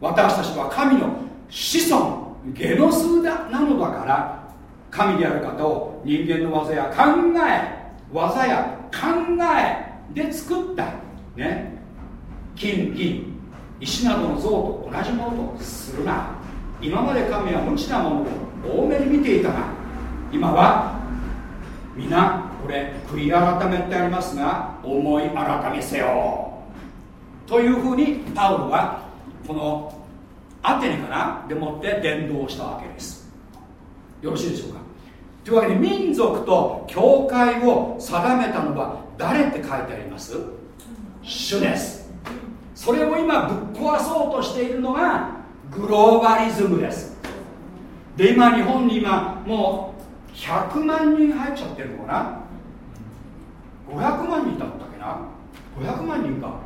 私たちは神の子孫ゲノスだなのだから神である方を人間の技や考え技や考えで作ったね。金銀石などの像と同じものとするな。今まで神は無知なものを多めに見ていたが今は皆これ悔い改めてありますが思い改めせよ。というふうにパウロはこのアテネかなでもって伝道したわけです。よろしいでしょうか？というわけで民族と教会を定めたのは誰って書いてあります？主です。それを今ぶっ壊そうとしているのがグローバリズムです。で今日本に今もう100万人入っちゃってるのかな？500万人だったっけな？500万人か。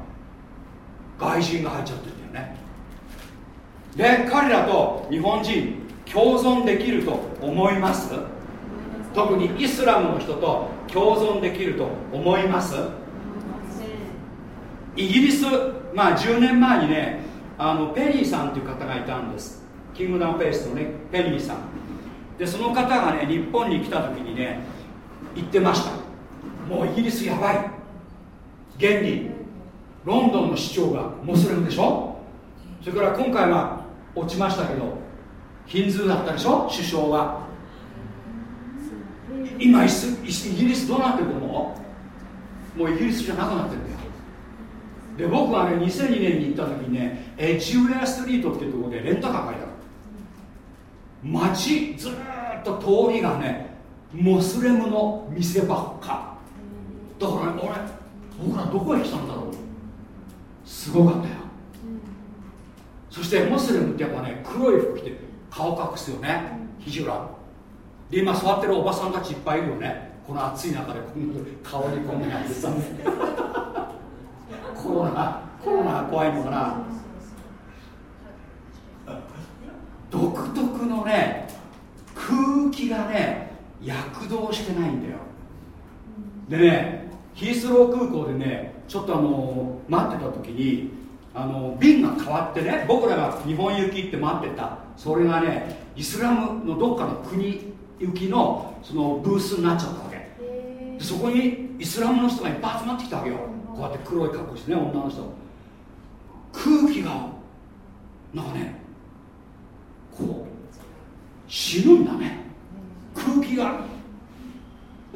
外人が入っちゃってるんだよね。で彼らと日本人共存できると思います？特にイスラムの人と共存できると思います？イギリスまあ10年前にねあのペニーさんという方がいたんです。キングダムペースのねペニーさん。でその方がね日本に来た時にね言ってました。もうイギリスやばい。現にロンドンの市長がモスレムでしょ？それから今回は落ちましたけどヒンズーだったでしょ？首相は。今イギリスどうなってると思う？もうイギリスじゃなくなってるんだよ。で僕はね2002年に行った時にねエジウェアストリートっていうところでレンタカー借りた街ずっと通りがねモスレムの店ばっか。だからね俺僕らどこへ来たんだろう？すごかったよ、そしてモスレムってやっぱね黒い服着て顔隠すよね。肘裏。で今座ってるおばさんたちいっぱいいるよね。この暑い中でこんな顔にこんなやってさ。コロナコロナ怖いのかな。独特のね空気がね躍動してないんだよ。でねヒースロー空港でねちょっとあの待ってた時にあの便が変わってね僕らが日本行きって待ってたそれがねイスラムのどっかの国行きのそのブースになっちゃったわけ。でそこにイスラムの人がいっぱい集まってきたわけよ。こうやって黒い格好してね女の人。空気がなんかねこう死ぬんだね。空気が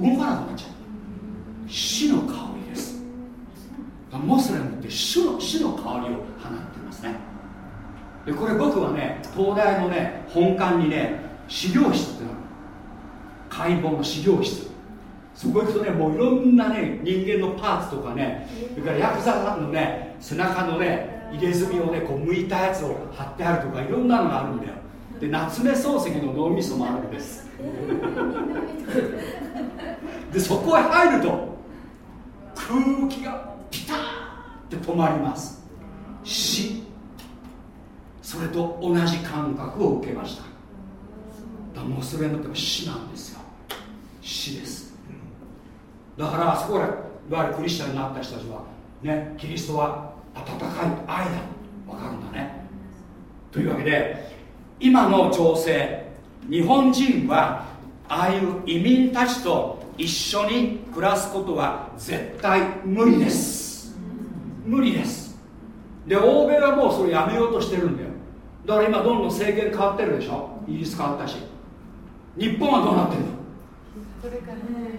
動かなくなっちゃう。死の香りですモスレムって死の死の香りを放ってますね。でこれ僕はね東大のね本館にね資料室っての解剖の資料室。そこ行くとねもういろんなね人間のパーツとかねそれからヤクザのね背中のね入れ墨をねこう剥いたやつを貼ってあるとかいろんなのがあるんだよ。で夏目漱石の脳みそもあるんです。でそこへ入ると空気がピタッて止まります。死。それと同じ感覚を受けました。だモスレムって死なんですよ。死です。だからあそこらいわゆるクリスチャンになった人たちはねキリストは温かい愛だ。分かるんだね。というわけで今の情勢日本人はああいう移民たちと一緒に暮らすことは絶対無理です。無理です。で欧米はもうそれやめようとしてるんだよ。だから今どんどん政権変わってるでしょ。イギリス変わったし。日本はどうなってるの？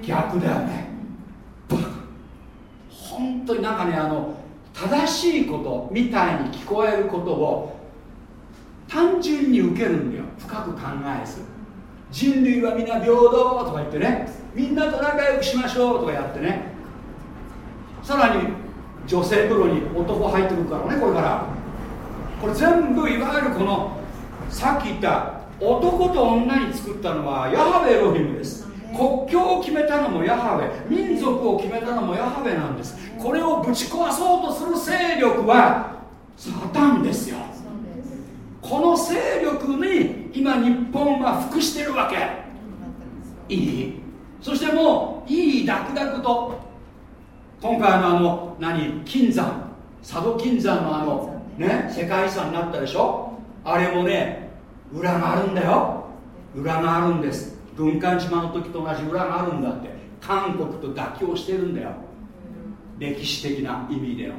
逆だよね。本当になんかねあの正しいことみたいに聞こえることを単純に受けるんだよ。深く考えず。人類はみんな平等とか言ってね。みんなと仲良くしましょうとかやってね。さらに女性風呂に男入ってくるからねこれから。これ全部いわゆるこのさっき言った男と女に作ったのはヤハベエロヒムです。国境を決めたのもヤハウェ民族を決めたのもヤハウェなんです。これをぶち壊そうとする勢力はサタンですよ。この勢力に今日本は服してるわけ。いい？そしてもういいダクダクと今回のあの何？金山。佐渡金山のあのね世界遺産になったでしょ？あれもね裏があるんだよ。裏があるんです。軍艦島の時と同じ裏があるんだって。韓国と妥協してるんだよ。歴史的な意味での。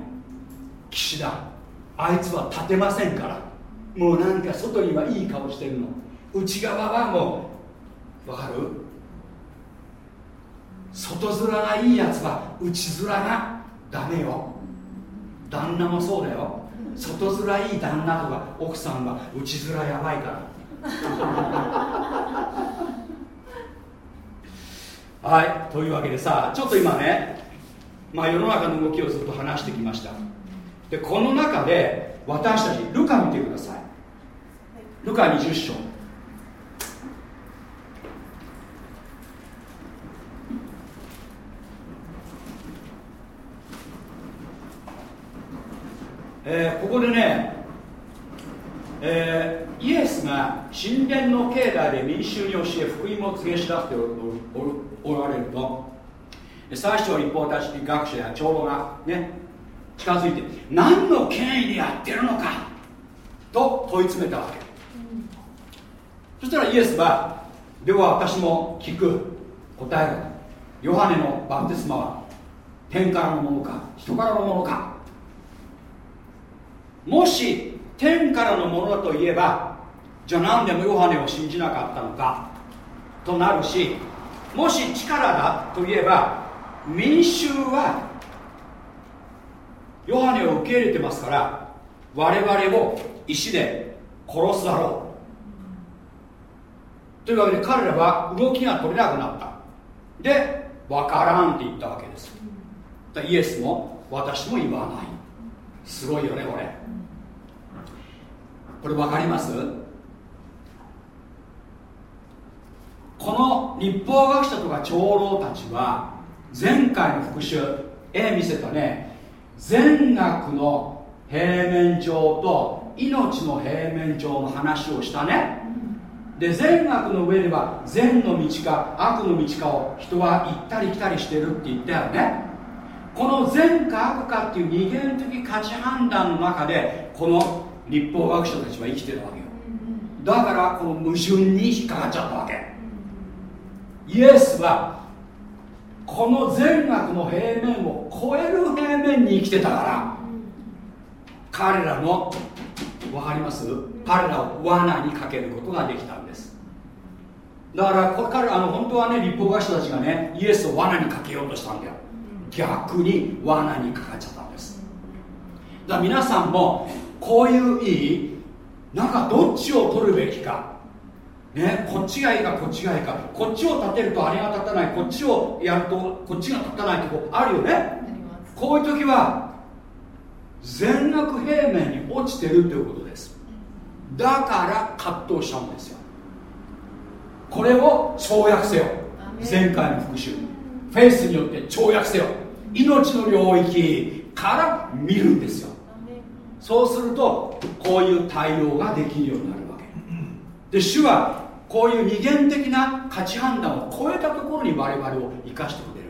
岸田あいつは立てませんから。もうなんか外にはいい顔してるの。内側はもうわかる？外面がいいやつは内面がダメよ。旦那もそうだよ。外面いい旦那とか奥さんは内面やばいから。はいというわけでさちょっと今ね、まあ、世の中の動きをずっと話してきました。でこの中で私たちルカ見てください。ルカ20章。えー、ここでね、えー、イエスが神殿の境内で民衆に教え福音を告げ知らせておられると。最初立法たち学者や長老がね近づいて何の権威でやってるのかと問い詰めたわけ、うん、そしたらイエスはでは私も聞く。答えるヨハネのバプテスマは天からのものか人からのものか。もし天からのものだといえばじゃあ何でもヨハネを信じなかったのかとなるしもし力だといえば民衆はヨハネを受け入れてますから我々を石で殺すだろう。というわけで彼らは動きが取れなくなった。で分からんって言ったわけです。イエスも私も言わない。すごいよねこれ。これ分かります？この立法学者とか長老たちは前回の復習絵見せたね善悪の平面上と命の平面上の話をしたね。で善悪の上では善の道か悪の道かを人は行ったり来たりしてるって言ったよね。この善か悪かっていう二元的価値判断の中でこの立法学者たちは生きてるわけよ。だからこの矛盾に引っかかっちゃったわけ。イエスはこの善悪の平面を超える平面に生きてたから彼らの分かります？彼らを罠にかけることができたんです。だからこれ彼あの本当はね立法学者たちがねイエスを罠にかけようとしたんだよ。逆に罠にかかっちゃったんです。だから皆さんもこういういいなんかどっちを取るべきか。ね、こっちがいいかこっちがいいか。こっちを立てるとあれが立たない。こっちをやるとこっちが立たないってこうあるよね。こういう時は全額平面に落ちてるということです。だから葛藤しちゃうんですよ。これを跳躍せよ。前回の復習フェイスによって跳躍せよ。命の領域から見るんですよそうするとこういう対応ができるようになるわけ。で主はこういう二元的な価値判断を超えたところに我々を生かしてくれる。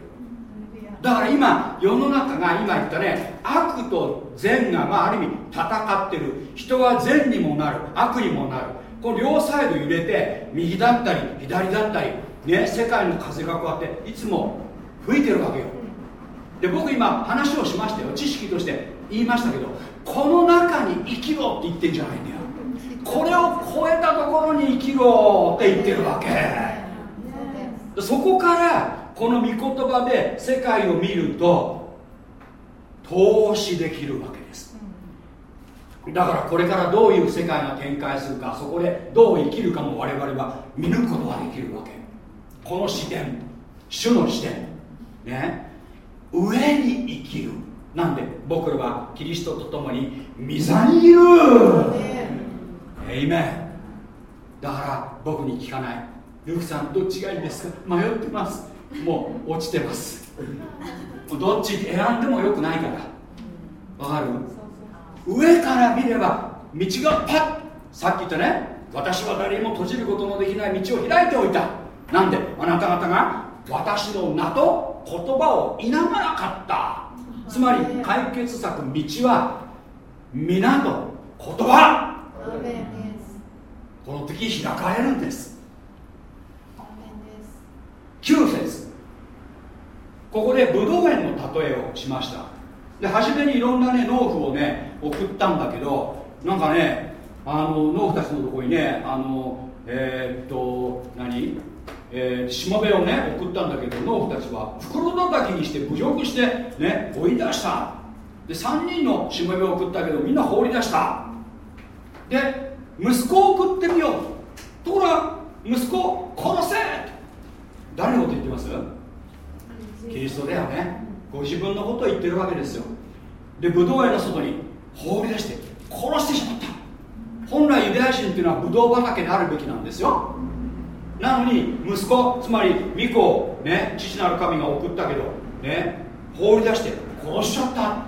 だから今世の中が今言ったね悪と善が、まあ、ある意味戦ってる。人は善にもなる。悪にもなる。この両サイド入れて右だったり左だったりね世界の風がこうやっていつも吹いてるわけよ。で僕今話をしましたよ。知識として言いましたけどこの中に生きろって言ってんじゃないんだよ。これを超えたところに生きろって言ってるわけ。そこからこの御言葉で世界を見ると投資できるわけです。だからこれからどういう世界が展開するかそこでどう生きるかも我々は見抜くことができるわけ。この視点主の視点ね。上に生きる。なんで僕らはキリストと共に御座にいる。えいめだから僕に聞かない。ルクさんどっちがいいですか？迷ってます。もう落ちてます。どっち選んでもよくないから。わかる？上から見れば道がパッ。さっき言ったね。私は誰にも閉じることのできない道を開いておいた。なんで？あなた方が私の名と言葉を否まなかった。つまり解決策道は皆と言葉。この時開かれるんです。9節。ここでブドウ園の例えをしました。で初めにいろんなね農夫をね送ったんだけどなんかねあの農夫たちのとこにねあのえー、っと何？えー、しもべをね送ったんだけど農夫たちは袋叩きにして侮辱してね追い出した。で3人のしもべを送ったけどみんな放り出した。で息子を送ってみよう。ところが息子を殺せ。誰のこと言ってます？キリストだよね。ご自分のことを言ってるわけですよ。でブドウ園の外に放り出して殺してしまった。本来ユダヤ人っていうのはブドウ畑であるべきなんですよなのに息子つまり巫女をね父なる神が送ったけどね放り出して殺しちゃった。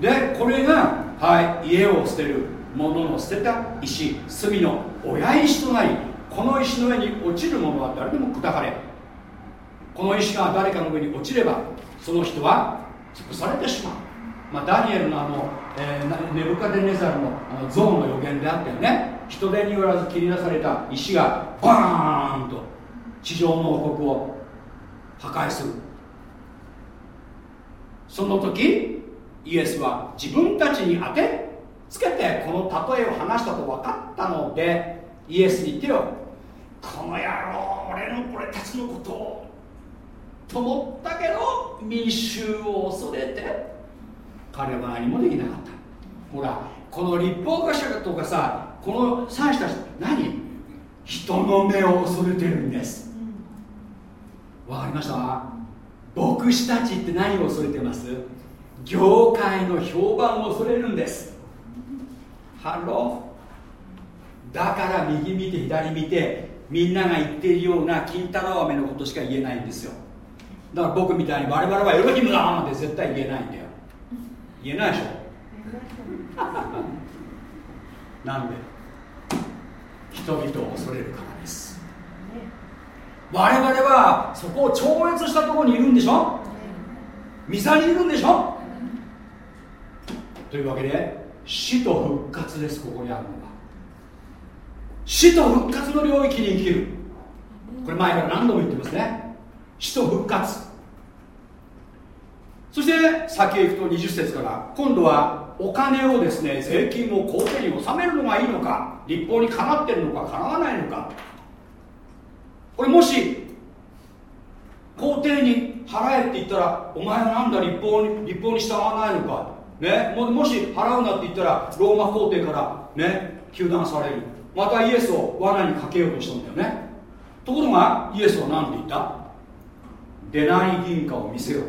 でこれがはい家を捨てる者の捨てた石隅の親石となりこの石の上に落ちる者は誰でも砕かれこの石が誰かの上に落ちればその人は潰されてしまう、まあ、ダニエルのあの、えー、ネブカデネザルのあの像の予言であったよね。人手によらず切り出された石がバーンと地上の王国を破壊する。その時イエスは自分たちに当てつけてこの例えを話したと分かったのでイエスに言ってよ。この野郎俺の俺たちのことをと思ったけど民衆を恐れて彼は何もできなかった。ほらこの立法学者とかさこの祭司たち何？人の目を恐れてるんです。わかりました？牧師たちって何を恐れてます？業界の評判を恐れるんです。ハローだから右見て左見てみんなが言っているような金太郎飴のことしか言えないんですよ。だから僕みたいに我々はエロヒムだなんて絶対言えないんだよ。言えないでしょ？なんで？人々を恐れるからです。我々はそこを超越したところにいるんでしょ？御座にいるんでしょ？というわけで死と復活です。ここにあるのは。死と復活の領域に生きる。これ前から何度も言ってますね。死と復活。そして先へ行くと20節から今度はお金をですね税金を公定に納めるのがいいのか？立法にかなってるのかかなわないのか。これもし皇帝に払えって言ったらお前はなんだ立法に立法に従わないのか。ね、ももし払うなって言ったらローマ皇帝からね糾弾される。またイエスを罠にかけようとしたんだよね。ところがイエスは何て言った？出ない銀貨を見せよ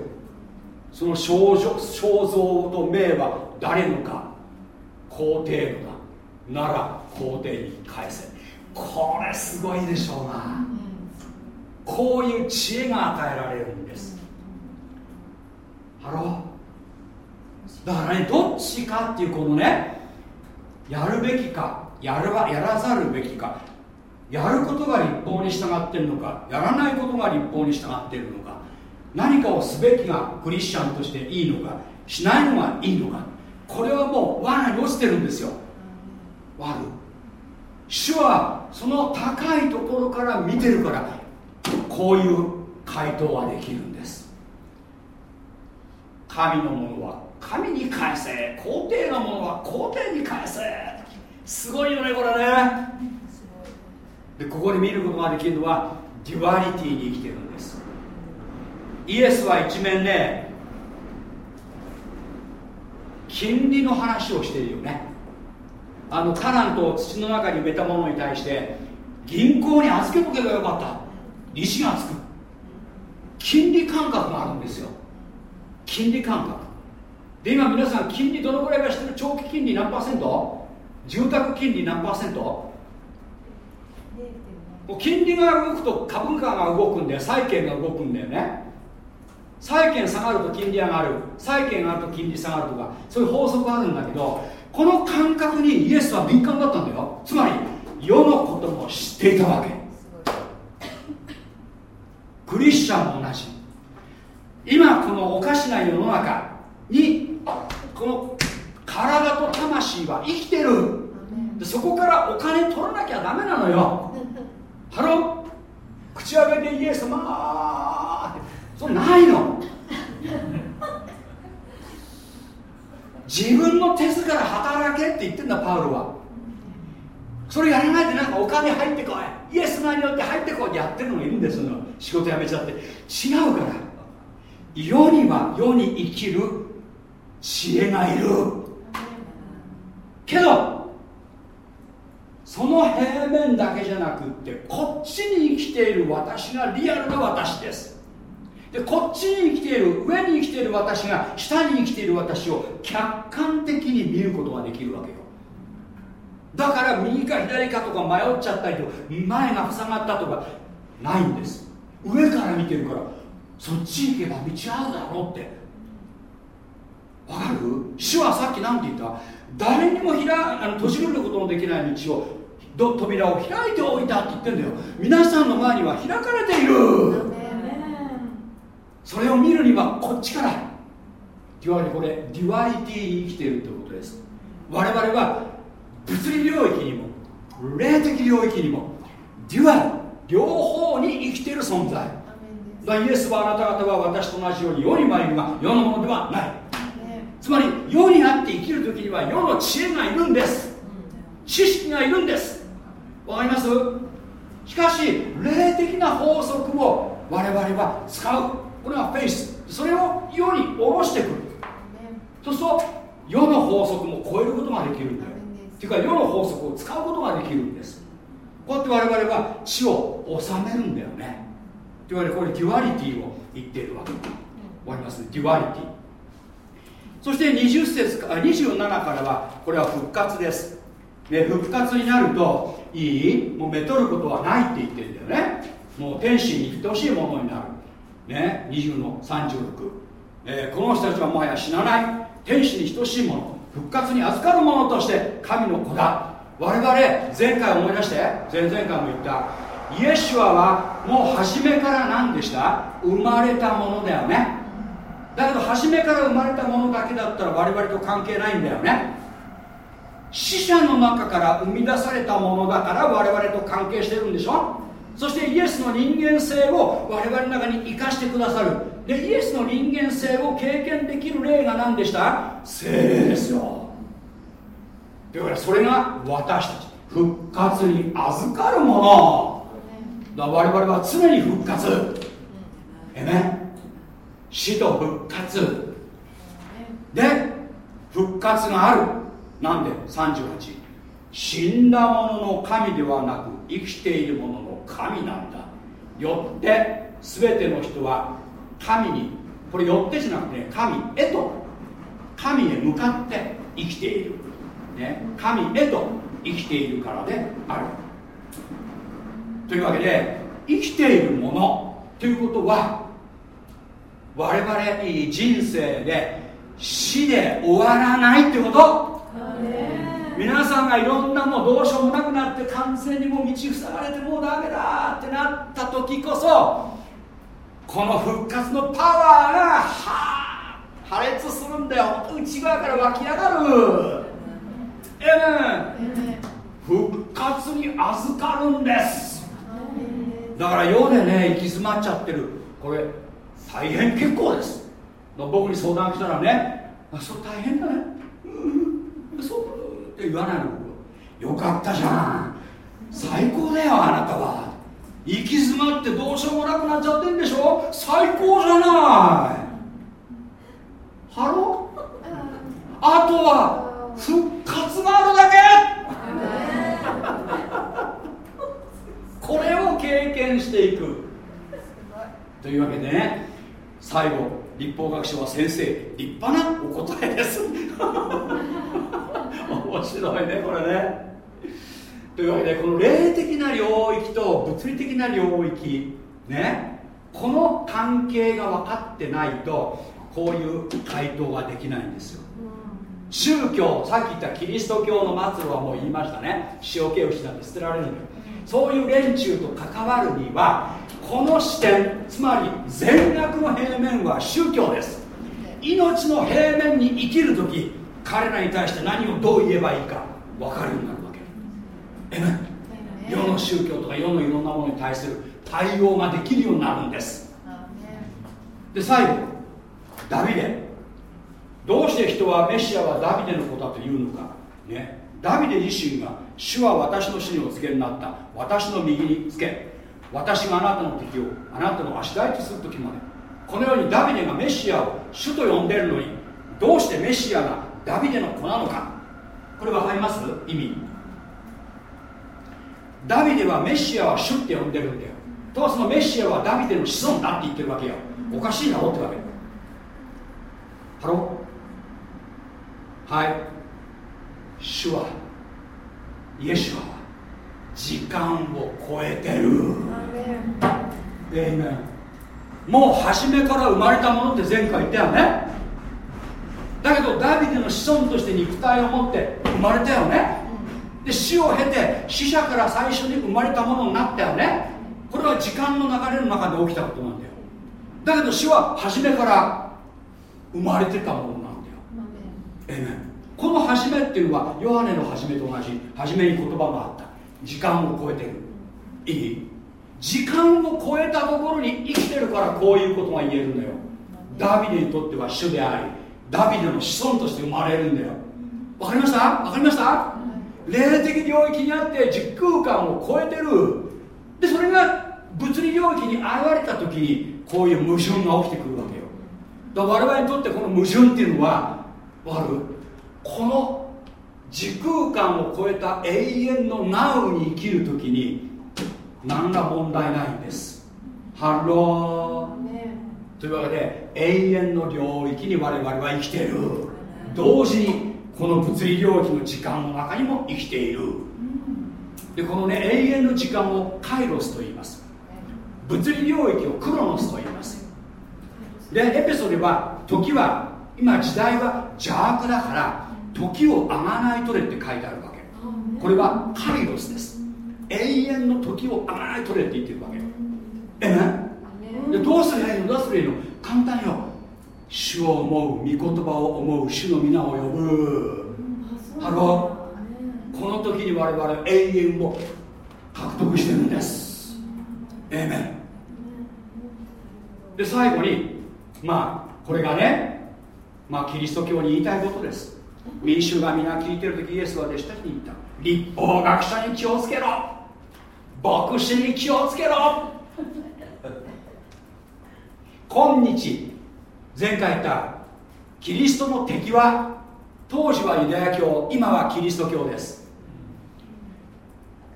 その肖像肖像と名は誰のか？皇帝のだ。なら皇帝に返せ。これすごいでしょうな。こういう知恵が与えられるんです。 Hello。だからねどっちかっていうこのねやるべきかやるやらざるべきかやることが律法に従ってるのかやらないことが律法に従ってるのか何かをすべきがクリスチャンとしていいのかしないのがいいのかこれはもう罠に落ちてるんですよ。悪。主はその高いところから見てるからこういう回答はできるんです。神のものは神に返せ皇帝のものは皇帝に返せ。すごいよねこれね。でここで見ることができるのは duality に生きてるんです。イエスは一面ね金利の話をしているよね。あのカナンと土の中に埋めたものに対して銀行に預けとけばよかった。利子がつく。金利感覚があるんですよ。金利感覚。で今皆さん金利どのぐらいか知ってる？長期金利何パーセント？住宅金利何パーセント？金利が動くと株価が動くんだよ。債券が動くんだよね。債券下がると金利上がる。債券があると金利下がるとかそういう法則あるんだけどこの感覚にイエスは敏感だったんだよ。つまり世のことも知っていたわけ。クリスチャンも同じ。今このおかしな世の中にこの体と魂は生きてる。でそこからお金取らなきゃダメなのよ。 Hello。口開けてイエス様って。それないの自分の手から働けって言ってんだパウロは。それやらないでなんかお金入ってこい。イエスの名によって入ってこいってやってるのがいるんですよ仕事辞めちゃって。違うから。世には世に生きる知恵がいる。けどその平面だけじゃなくってこっちに生きている私がリアルな私です。でこっちに生きている上に生きている私が下に生きている私を客観的に見ることができるわけよ。だから右か左かとか迷っちゃったりと前が塞がったとかないんです。上から見てるからそっち行けば道あるだろうって。わかる？主はさっき何て言った？誰にも開あの閉じることのできない道を扉を開いておいたって言ってんだよ。皆さんの前には開かれている。それを見るにはこっちから。 duali- これ duality に生きているということです。我々は物理領域にも霊的領域にもデュアル両方に生きている存在。だイエスはあなた方は私と同じように世に参るが世のものではない。つまり世にあって生きる時には世の知恵がいるんです。知識がいるんです。わかります？しかし霊的な法則を我々は使うこれはフェイス。それを世に下ろしてくる。そうすると世の法則も超えることができるんだよ。っていうか世の法則を使うことができるんです。こうやって我々は地を治めるんだよね。というわけでこれ duality を言っているわけ。わかります？ duality。そして20節か27からはこれは復活です。で復活になるといいもうめとることはないって言ってるんだよね。もう天使に等しいものになるね20の36、えー、この人たちはもはや死なない。天使に等しいもの。復活に預かるものとして神の子だ。我々前回思い出して。前々回も言った。イエシュアはもう初めから何でした？生まれたものだよね。だけど初めから生まれたものだけだったら我々と関係ないんだよね。死者の中から生み出されたものだから我々と関係してるんでしょ？そしてイエスの人間性を我々の中に生かしてくださる。でイエスの人間性を経験できる例が何でした？精霊ですよ。だからそれが私たち復活に預かるもの。だ我々は常に復活。えね死と復活。で復活がある。なんで？38死んだ者の神ではなく生きている者の神なんだ。よって全ての人は神にこれよってじゃなくて神へと神へ向かって生きている、ね、神へと生きているからである。というわけで生きているものということは我々人生で死で終わらないってこと。皆さんがいろんなもうどうしようもなくなって完全にもう道塞がれてもうダメだってなった時こそこの復活のパワーが破裂するんだよ。内側から湧き上がる。ええ復活に預かるんです。だから世でね行き詰まっちゃってる。これ大変結構です。僕に相談来たらね。あそれ大変だね。うん。そうって言わないのよ。かったじゃん。最高だよあなたは。行き詰まってどうしようもなくなっちゃってんでしょ。最高じゃない。ハロあとは復活があるだけ。これを経験していく。というわけでね最後。立法学省は先生立派なお答えです。面白いねこれね。というわけでこの霊的な領域と物理的な領域ね。この関係が分かってないとこういう回答ができないんですよ。宗教さっき言ったキリスト教の末路はもう言いましたね。塩気をしたって捨てられるんだよ。そういう連中と関わるにはこの視点つまり善悪の平面は宗教です。命の平面に生きる時彼らに対して何をどう言えばいいか分かるようになるわけ。えめ世の宗教とか世のいろんなものに対する対応ができるようになるんです。で最後ダビデ。どうして人はメシアはダビデの子だというのか。ね。ダビデ自身が主は私の死にお告げになった。私の右につけ私があなたの敵をあなたの足台とする時までこのようにダビデがメシアを主と呼んでるのにどうしてメシアがダビデの子なのか。これ分かります？意味。ダビデはメシアは主って呼んでるんだよ。とはそのメシアはダビデの子孫だって言ってるわけよ。おかしいだろってわけ。 Hello。はい。主はイエシュは時間を超えてる。えいめもう初めから生まれたものって前回言ったよね。だけどダビデの子孫として肉体を持って生まれたよね。で死を経て死者から最初に生まれたものになったよね。これは時間の流れの中で起きたことなんだよ。だけど死は初めから生まれてたものなんだよ。えめこの初めっていうのはヨハネの初めと同じ。初めに言葉があった時間を超えてる。いい？時間を超えたところに生きてるからこういうことが言えるんだよ。ダビデにとっては主でありダビデの子孫として生まれるんだよ。わかりました？わかりました？霊的領域にあって時空間を超えてる。でそれが物理領域に現れた時にこういう矛盾が起きてくるわけよ。だから我々にとってこの矛盾っていうのはわかる？この時空間を超えた永遠の Now に生きる時に何ら問題ないんです。 Hello。というわけで永遠の領域に我々は生きている。同時にこの物理領域の時間の中にも生きている。でこのね永遠の時間をカイロスと言います。物理領域をクロノスと言います。でエペソでは時は今時代は邪悪だから時をあがないとれって書いてあるわけ。これはカイロスです。永遠の時をあがないとれって言ってるわけ。え？ねでどうすりゃいいの？どうすりゃいいの？簡単よ。主を思う御言葉を思う主の御名を呼ぶ。 Hello。この時に我々永遠を獲得してるんです。えめんで最後にまあこれがねまあキリスト教に言いたいことです民衆が皆聞いてる時イエスは弟子たちに言った。立法学者に気をつけろ。牧師に気をつけろ。今日前回言ったキリストの敵は当時はユダヤ教今はキリスト教です。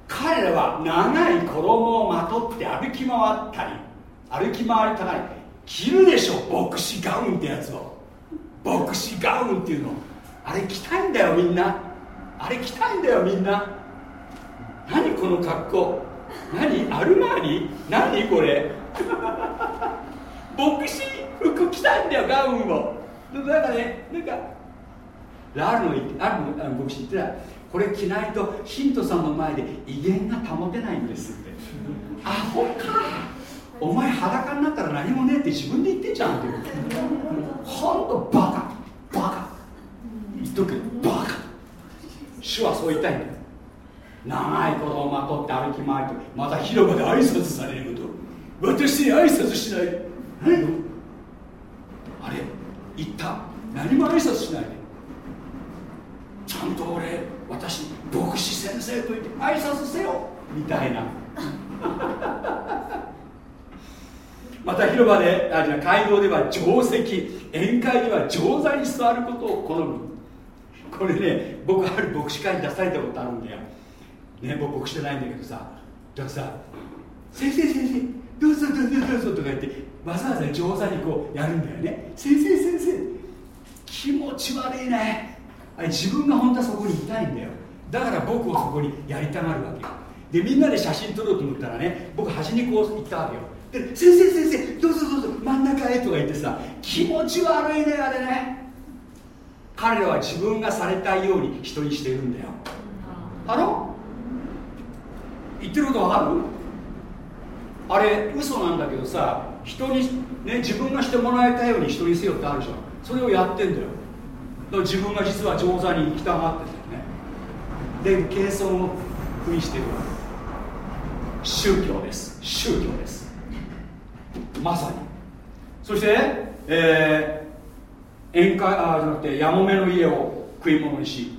彼らは長い衣をまとって歩き回ったり歩き回りたがり着るでしょ牧師ガウンってやつを。牧師ガウンっていうのを。あれ着たいんだよみんな。あれ着たいんだよみんな。何この格好。何アルマーニ？何これ？牧師服着たいんだよガウンを。だからねなんかあるのあるのあの牧師言ってたこれ着ないとヒントさんの前で威厳が保てないんですって。アホか。お前裸になったら何もねえって自分で言ってんじゃんっていう。ほんとバカ。バカ。言っとくバカ。主はそう言いたいんだ。よ長いことをまとって歩き回ってまた広場で挨拶されること。私に挨拶しない。何あれ？言った？何も挨拶しない。でちゃんと俺私牧師先生と言って挨拶せよ。みたいな。また広場であじゃ会合では定石宴会では上座に座ることを好むこれね僕ある牧師会に出されたことあるんだよ。ね僕牧師じゃないんだけどさ。だからさ「先生先生どうぞどうぞどうぞ」とか言ってわざわざ上座にこうやるんだよね。先生先生気持ち悪いね。あれ自分が本当はそこにいたいんだよ。だから僕をそこにやりたがるわけよ。でみんなで写真撮ろうと思ったらね僕端にこう行ったわけよ。で先生先生どうぞどうぞ真ん中へとか言ってさ気持ち悪いねあれね。彼らは自分がされたいように人にしてるんだよ。あろ言ってることわかる？あれ嘘なんだけどさ人にね自分がしてもらいたいように人にせよってあるじゃん。それをやってんだよ。だから自分が実は上座に行きたがってんだよね。で謙遜をふりしてるわけ。宗教です。宗教です。まさに。そして、えー、宴会あじゃなくてやもめの家を食い物にし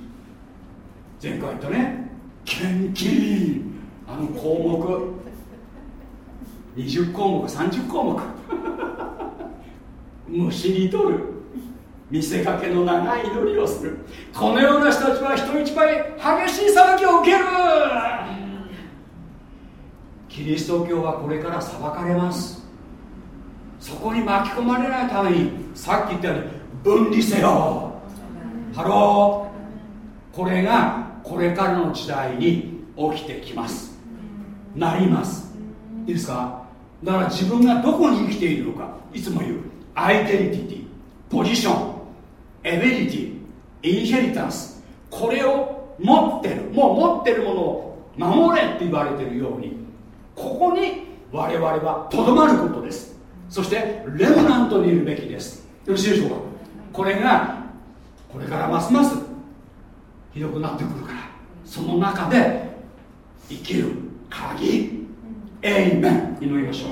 前回言ったね。献金あの項目。20項目30項目虫に 取る。見せかけの長い祈りをする。このような人たちは人一倍激しい裁きを受ける。キリスト教はこれから裁かれます。そこに巻き込まれないためにさっき言ったように分離せよ。 Hello。これがこれからの時代に起きてきます。なります。いいですか？だから自分がどこに生きているのかいつも言う。 identity position ability inheritance これを持ってるもう持ってるものを守れって言われてるようにここに我々はとどまることです。そしてレムナントにいるべきです。よろしいでしょうか？これがこれからますますひどくなってくるからその中で生きる鍵エイメン祈りましょう。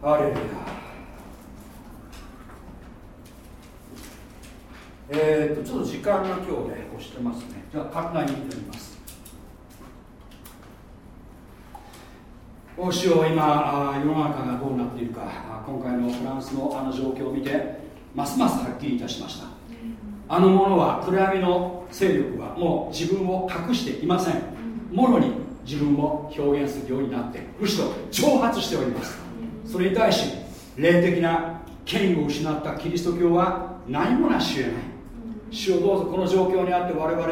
ハレルヤえー、っとちょっと時間が今日ね押してますね。じゃあ簡単に言ってみます。おしよう今世の中がどうなっているか今回のフランスのあの状況を見てますますはっきりいたしました。あの者は暗闇の勢力はもう自分を隠していません。もろに自分を表現するようになってむしろ挑発しております。それに対し霊的な権威を失ったキリスト教は何もなし得ない。主をどうぞこの状況にあって我々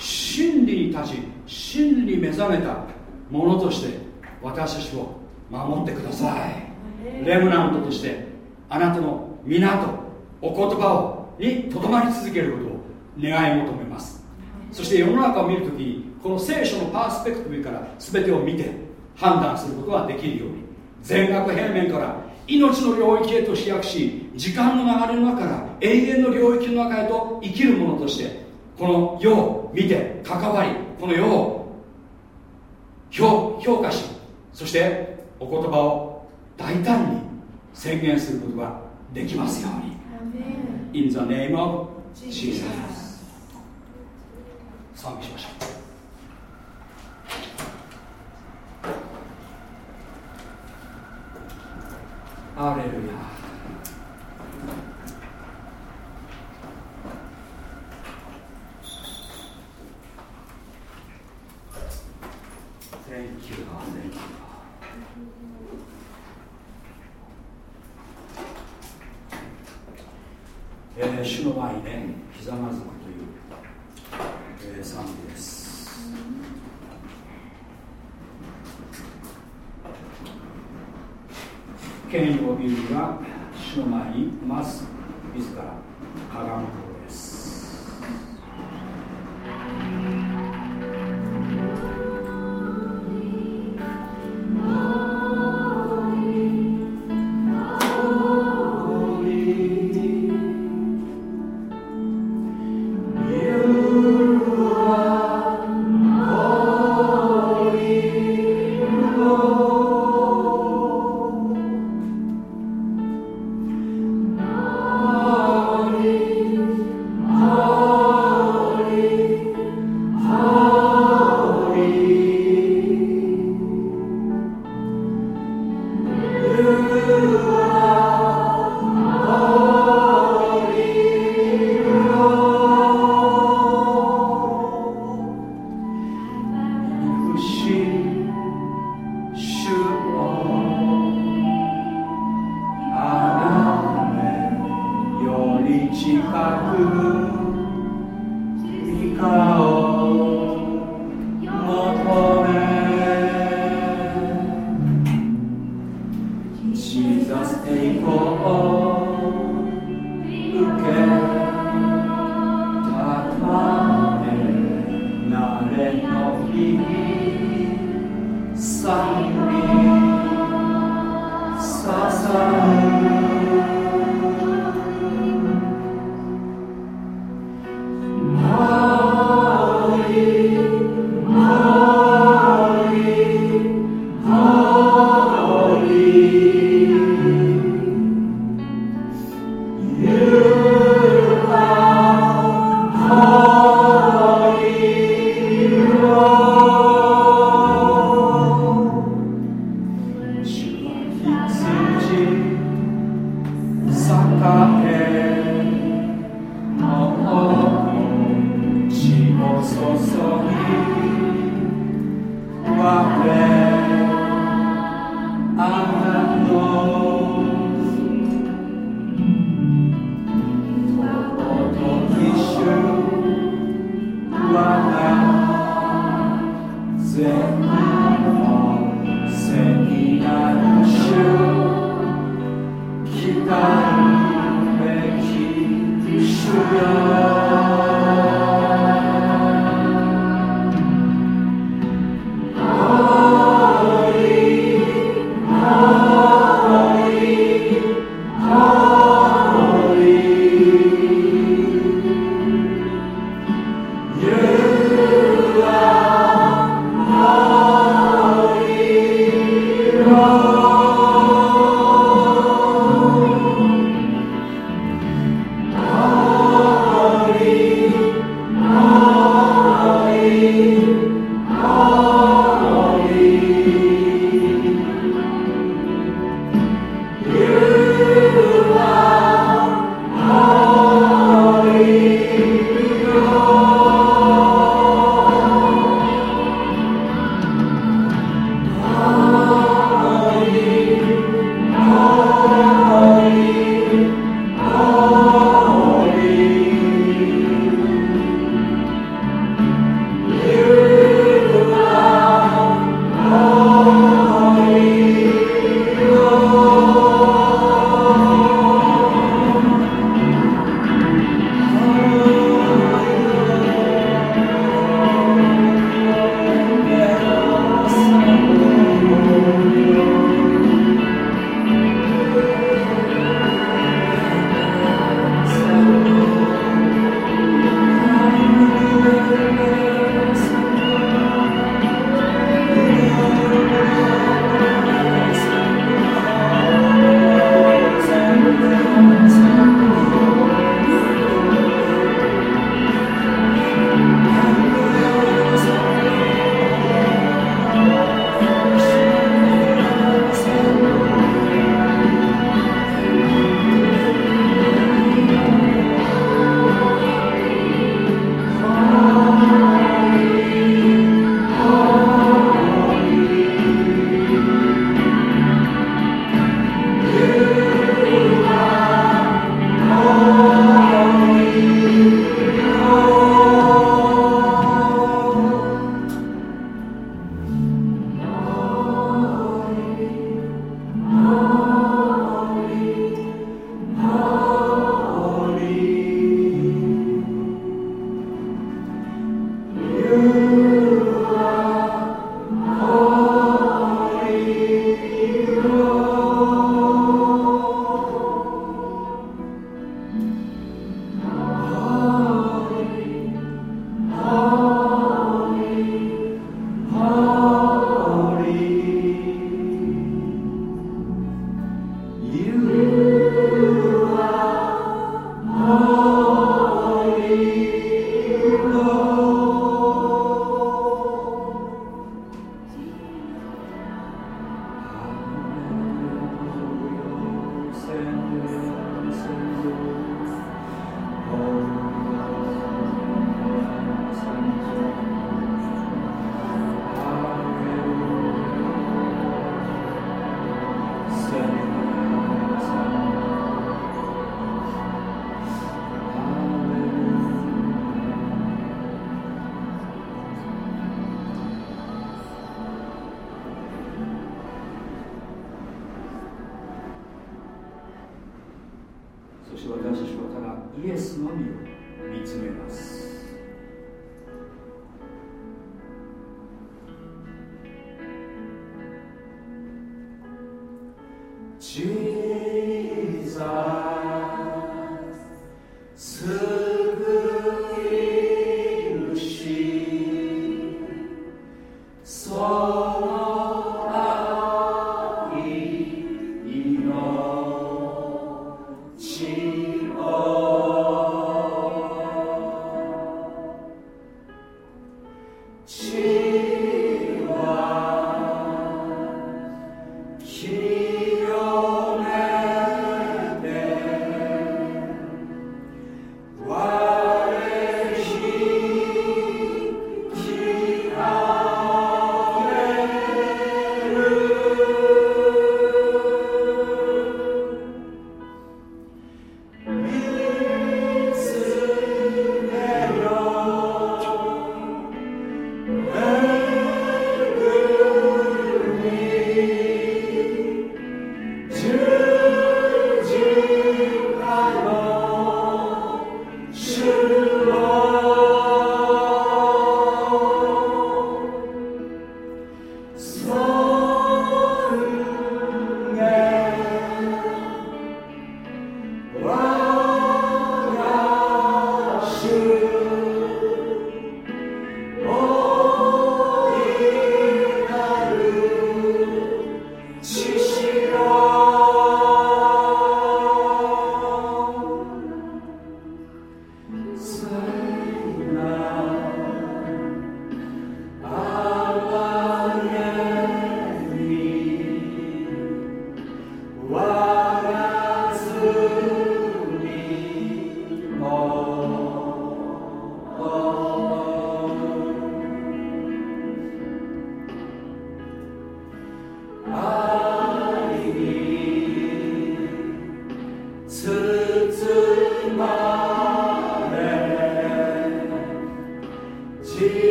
真理に立ち真理に目覚めたものとして私たちを守ってください。レムナントとしてあなたの皆とお言葉をにとどまり続けることを願い求めます。そして世の中を見るときにこの聖書のパースペクティブから全てを見て判断することができるように全額平面から命の領域へと飛躍し時間の流れの中から永遠の領域の中へと生きるものとしてこの世を見て関わりこの世を評価しそしてお言葉を大胆に宣言することができますように。In the name of Jesus. 賛美しましょう。アレルヤ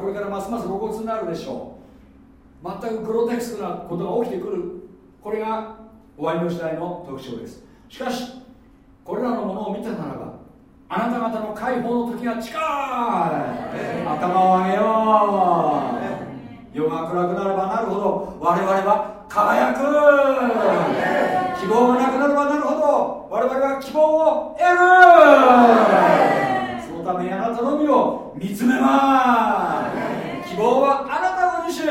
これからますます露骨になるでしょう。全くグロテクスなことが起きてくる。これが終わりの時代の特徴です。しかしこれらのものを見たならばあなた方の解放の時が近い。頭を上げよう。夜が暗くなればなるほど我々は輝く。希望がなくなればなるほど我々は希望を得る。そのためにあなたのみを見つめます希望はあなたご自身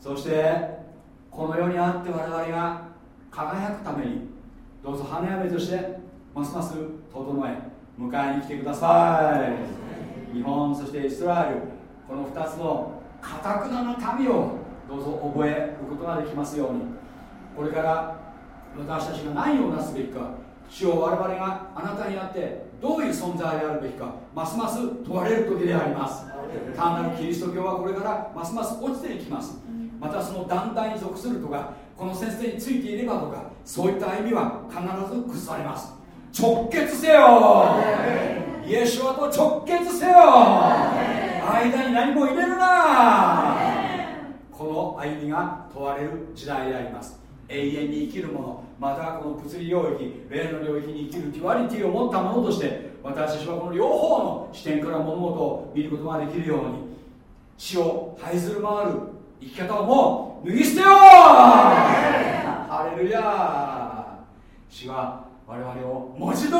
そしてこの世にあって我々が輝くためにどうぞ花嫁としてますます整え迎えに来てください日本そしてイスラエルこの2つのかたくなな民をどうぞ覚えることができますように。これから私たちが何をなすべきか主を我々があなたにあってどういう存在であるべきかますます問われる時であります。単なるキリスト教はこれからますます落ちていきます。またその団体に属するとかこの先生についていればとかそういった歩みは必ず崩されます。直結せよ。イエシュアと直結せよ。間に何も入れるな。この歩みが問われる時代であります永遠に生きるものまたこの物理領域霊の領域に生きる duality を持ったものとして私たちはこの両方の視点から物事を見ることができるように死を這いずる回る生き方をもう脱ぎ捨てようハレルヤ死は我々を文字通り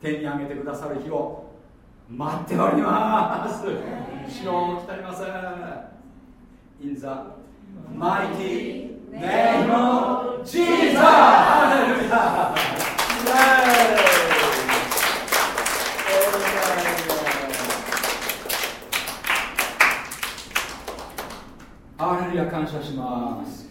天に上げてくださる日を待っております。死を来たりません In the mighty name of Jesus! ハレルヤハレルヤ感謝します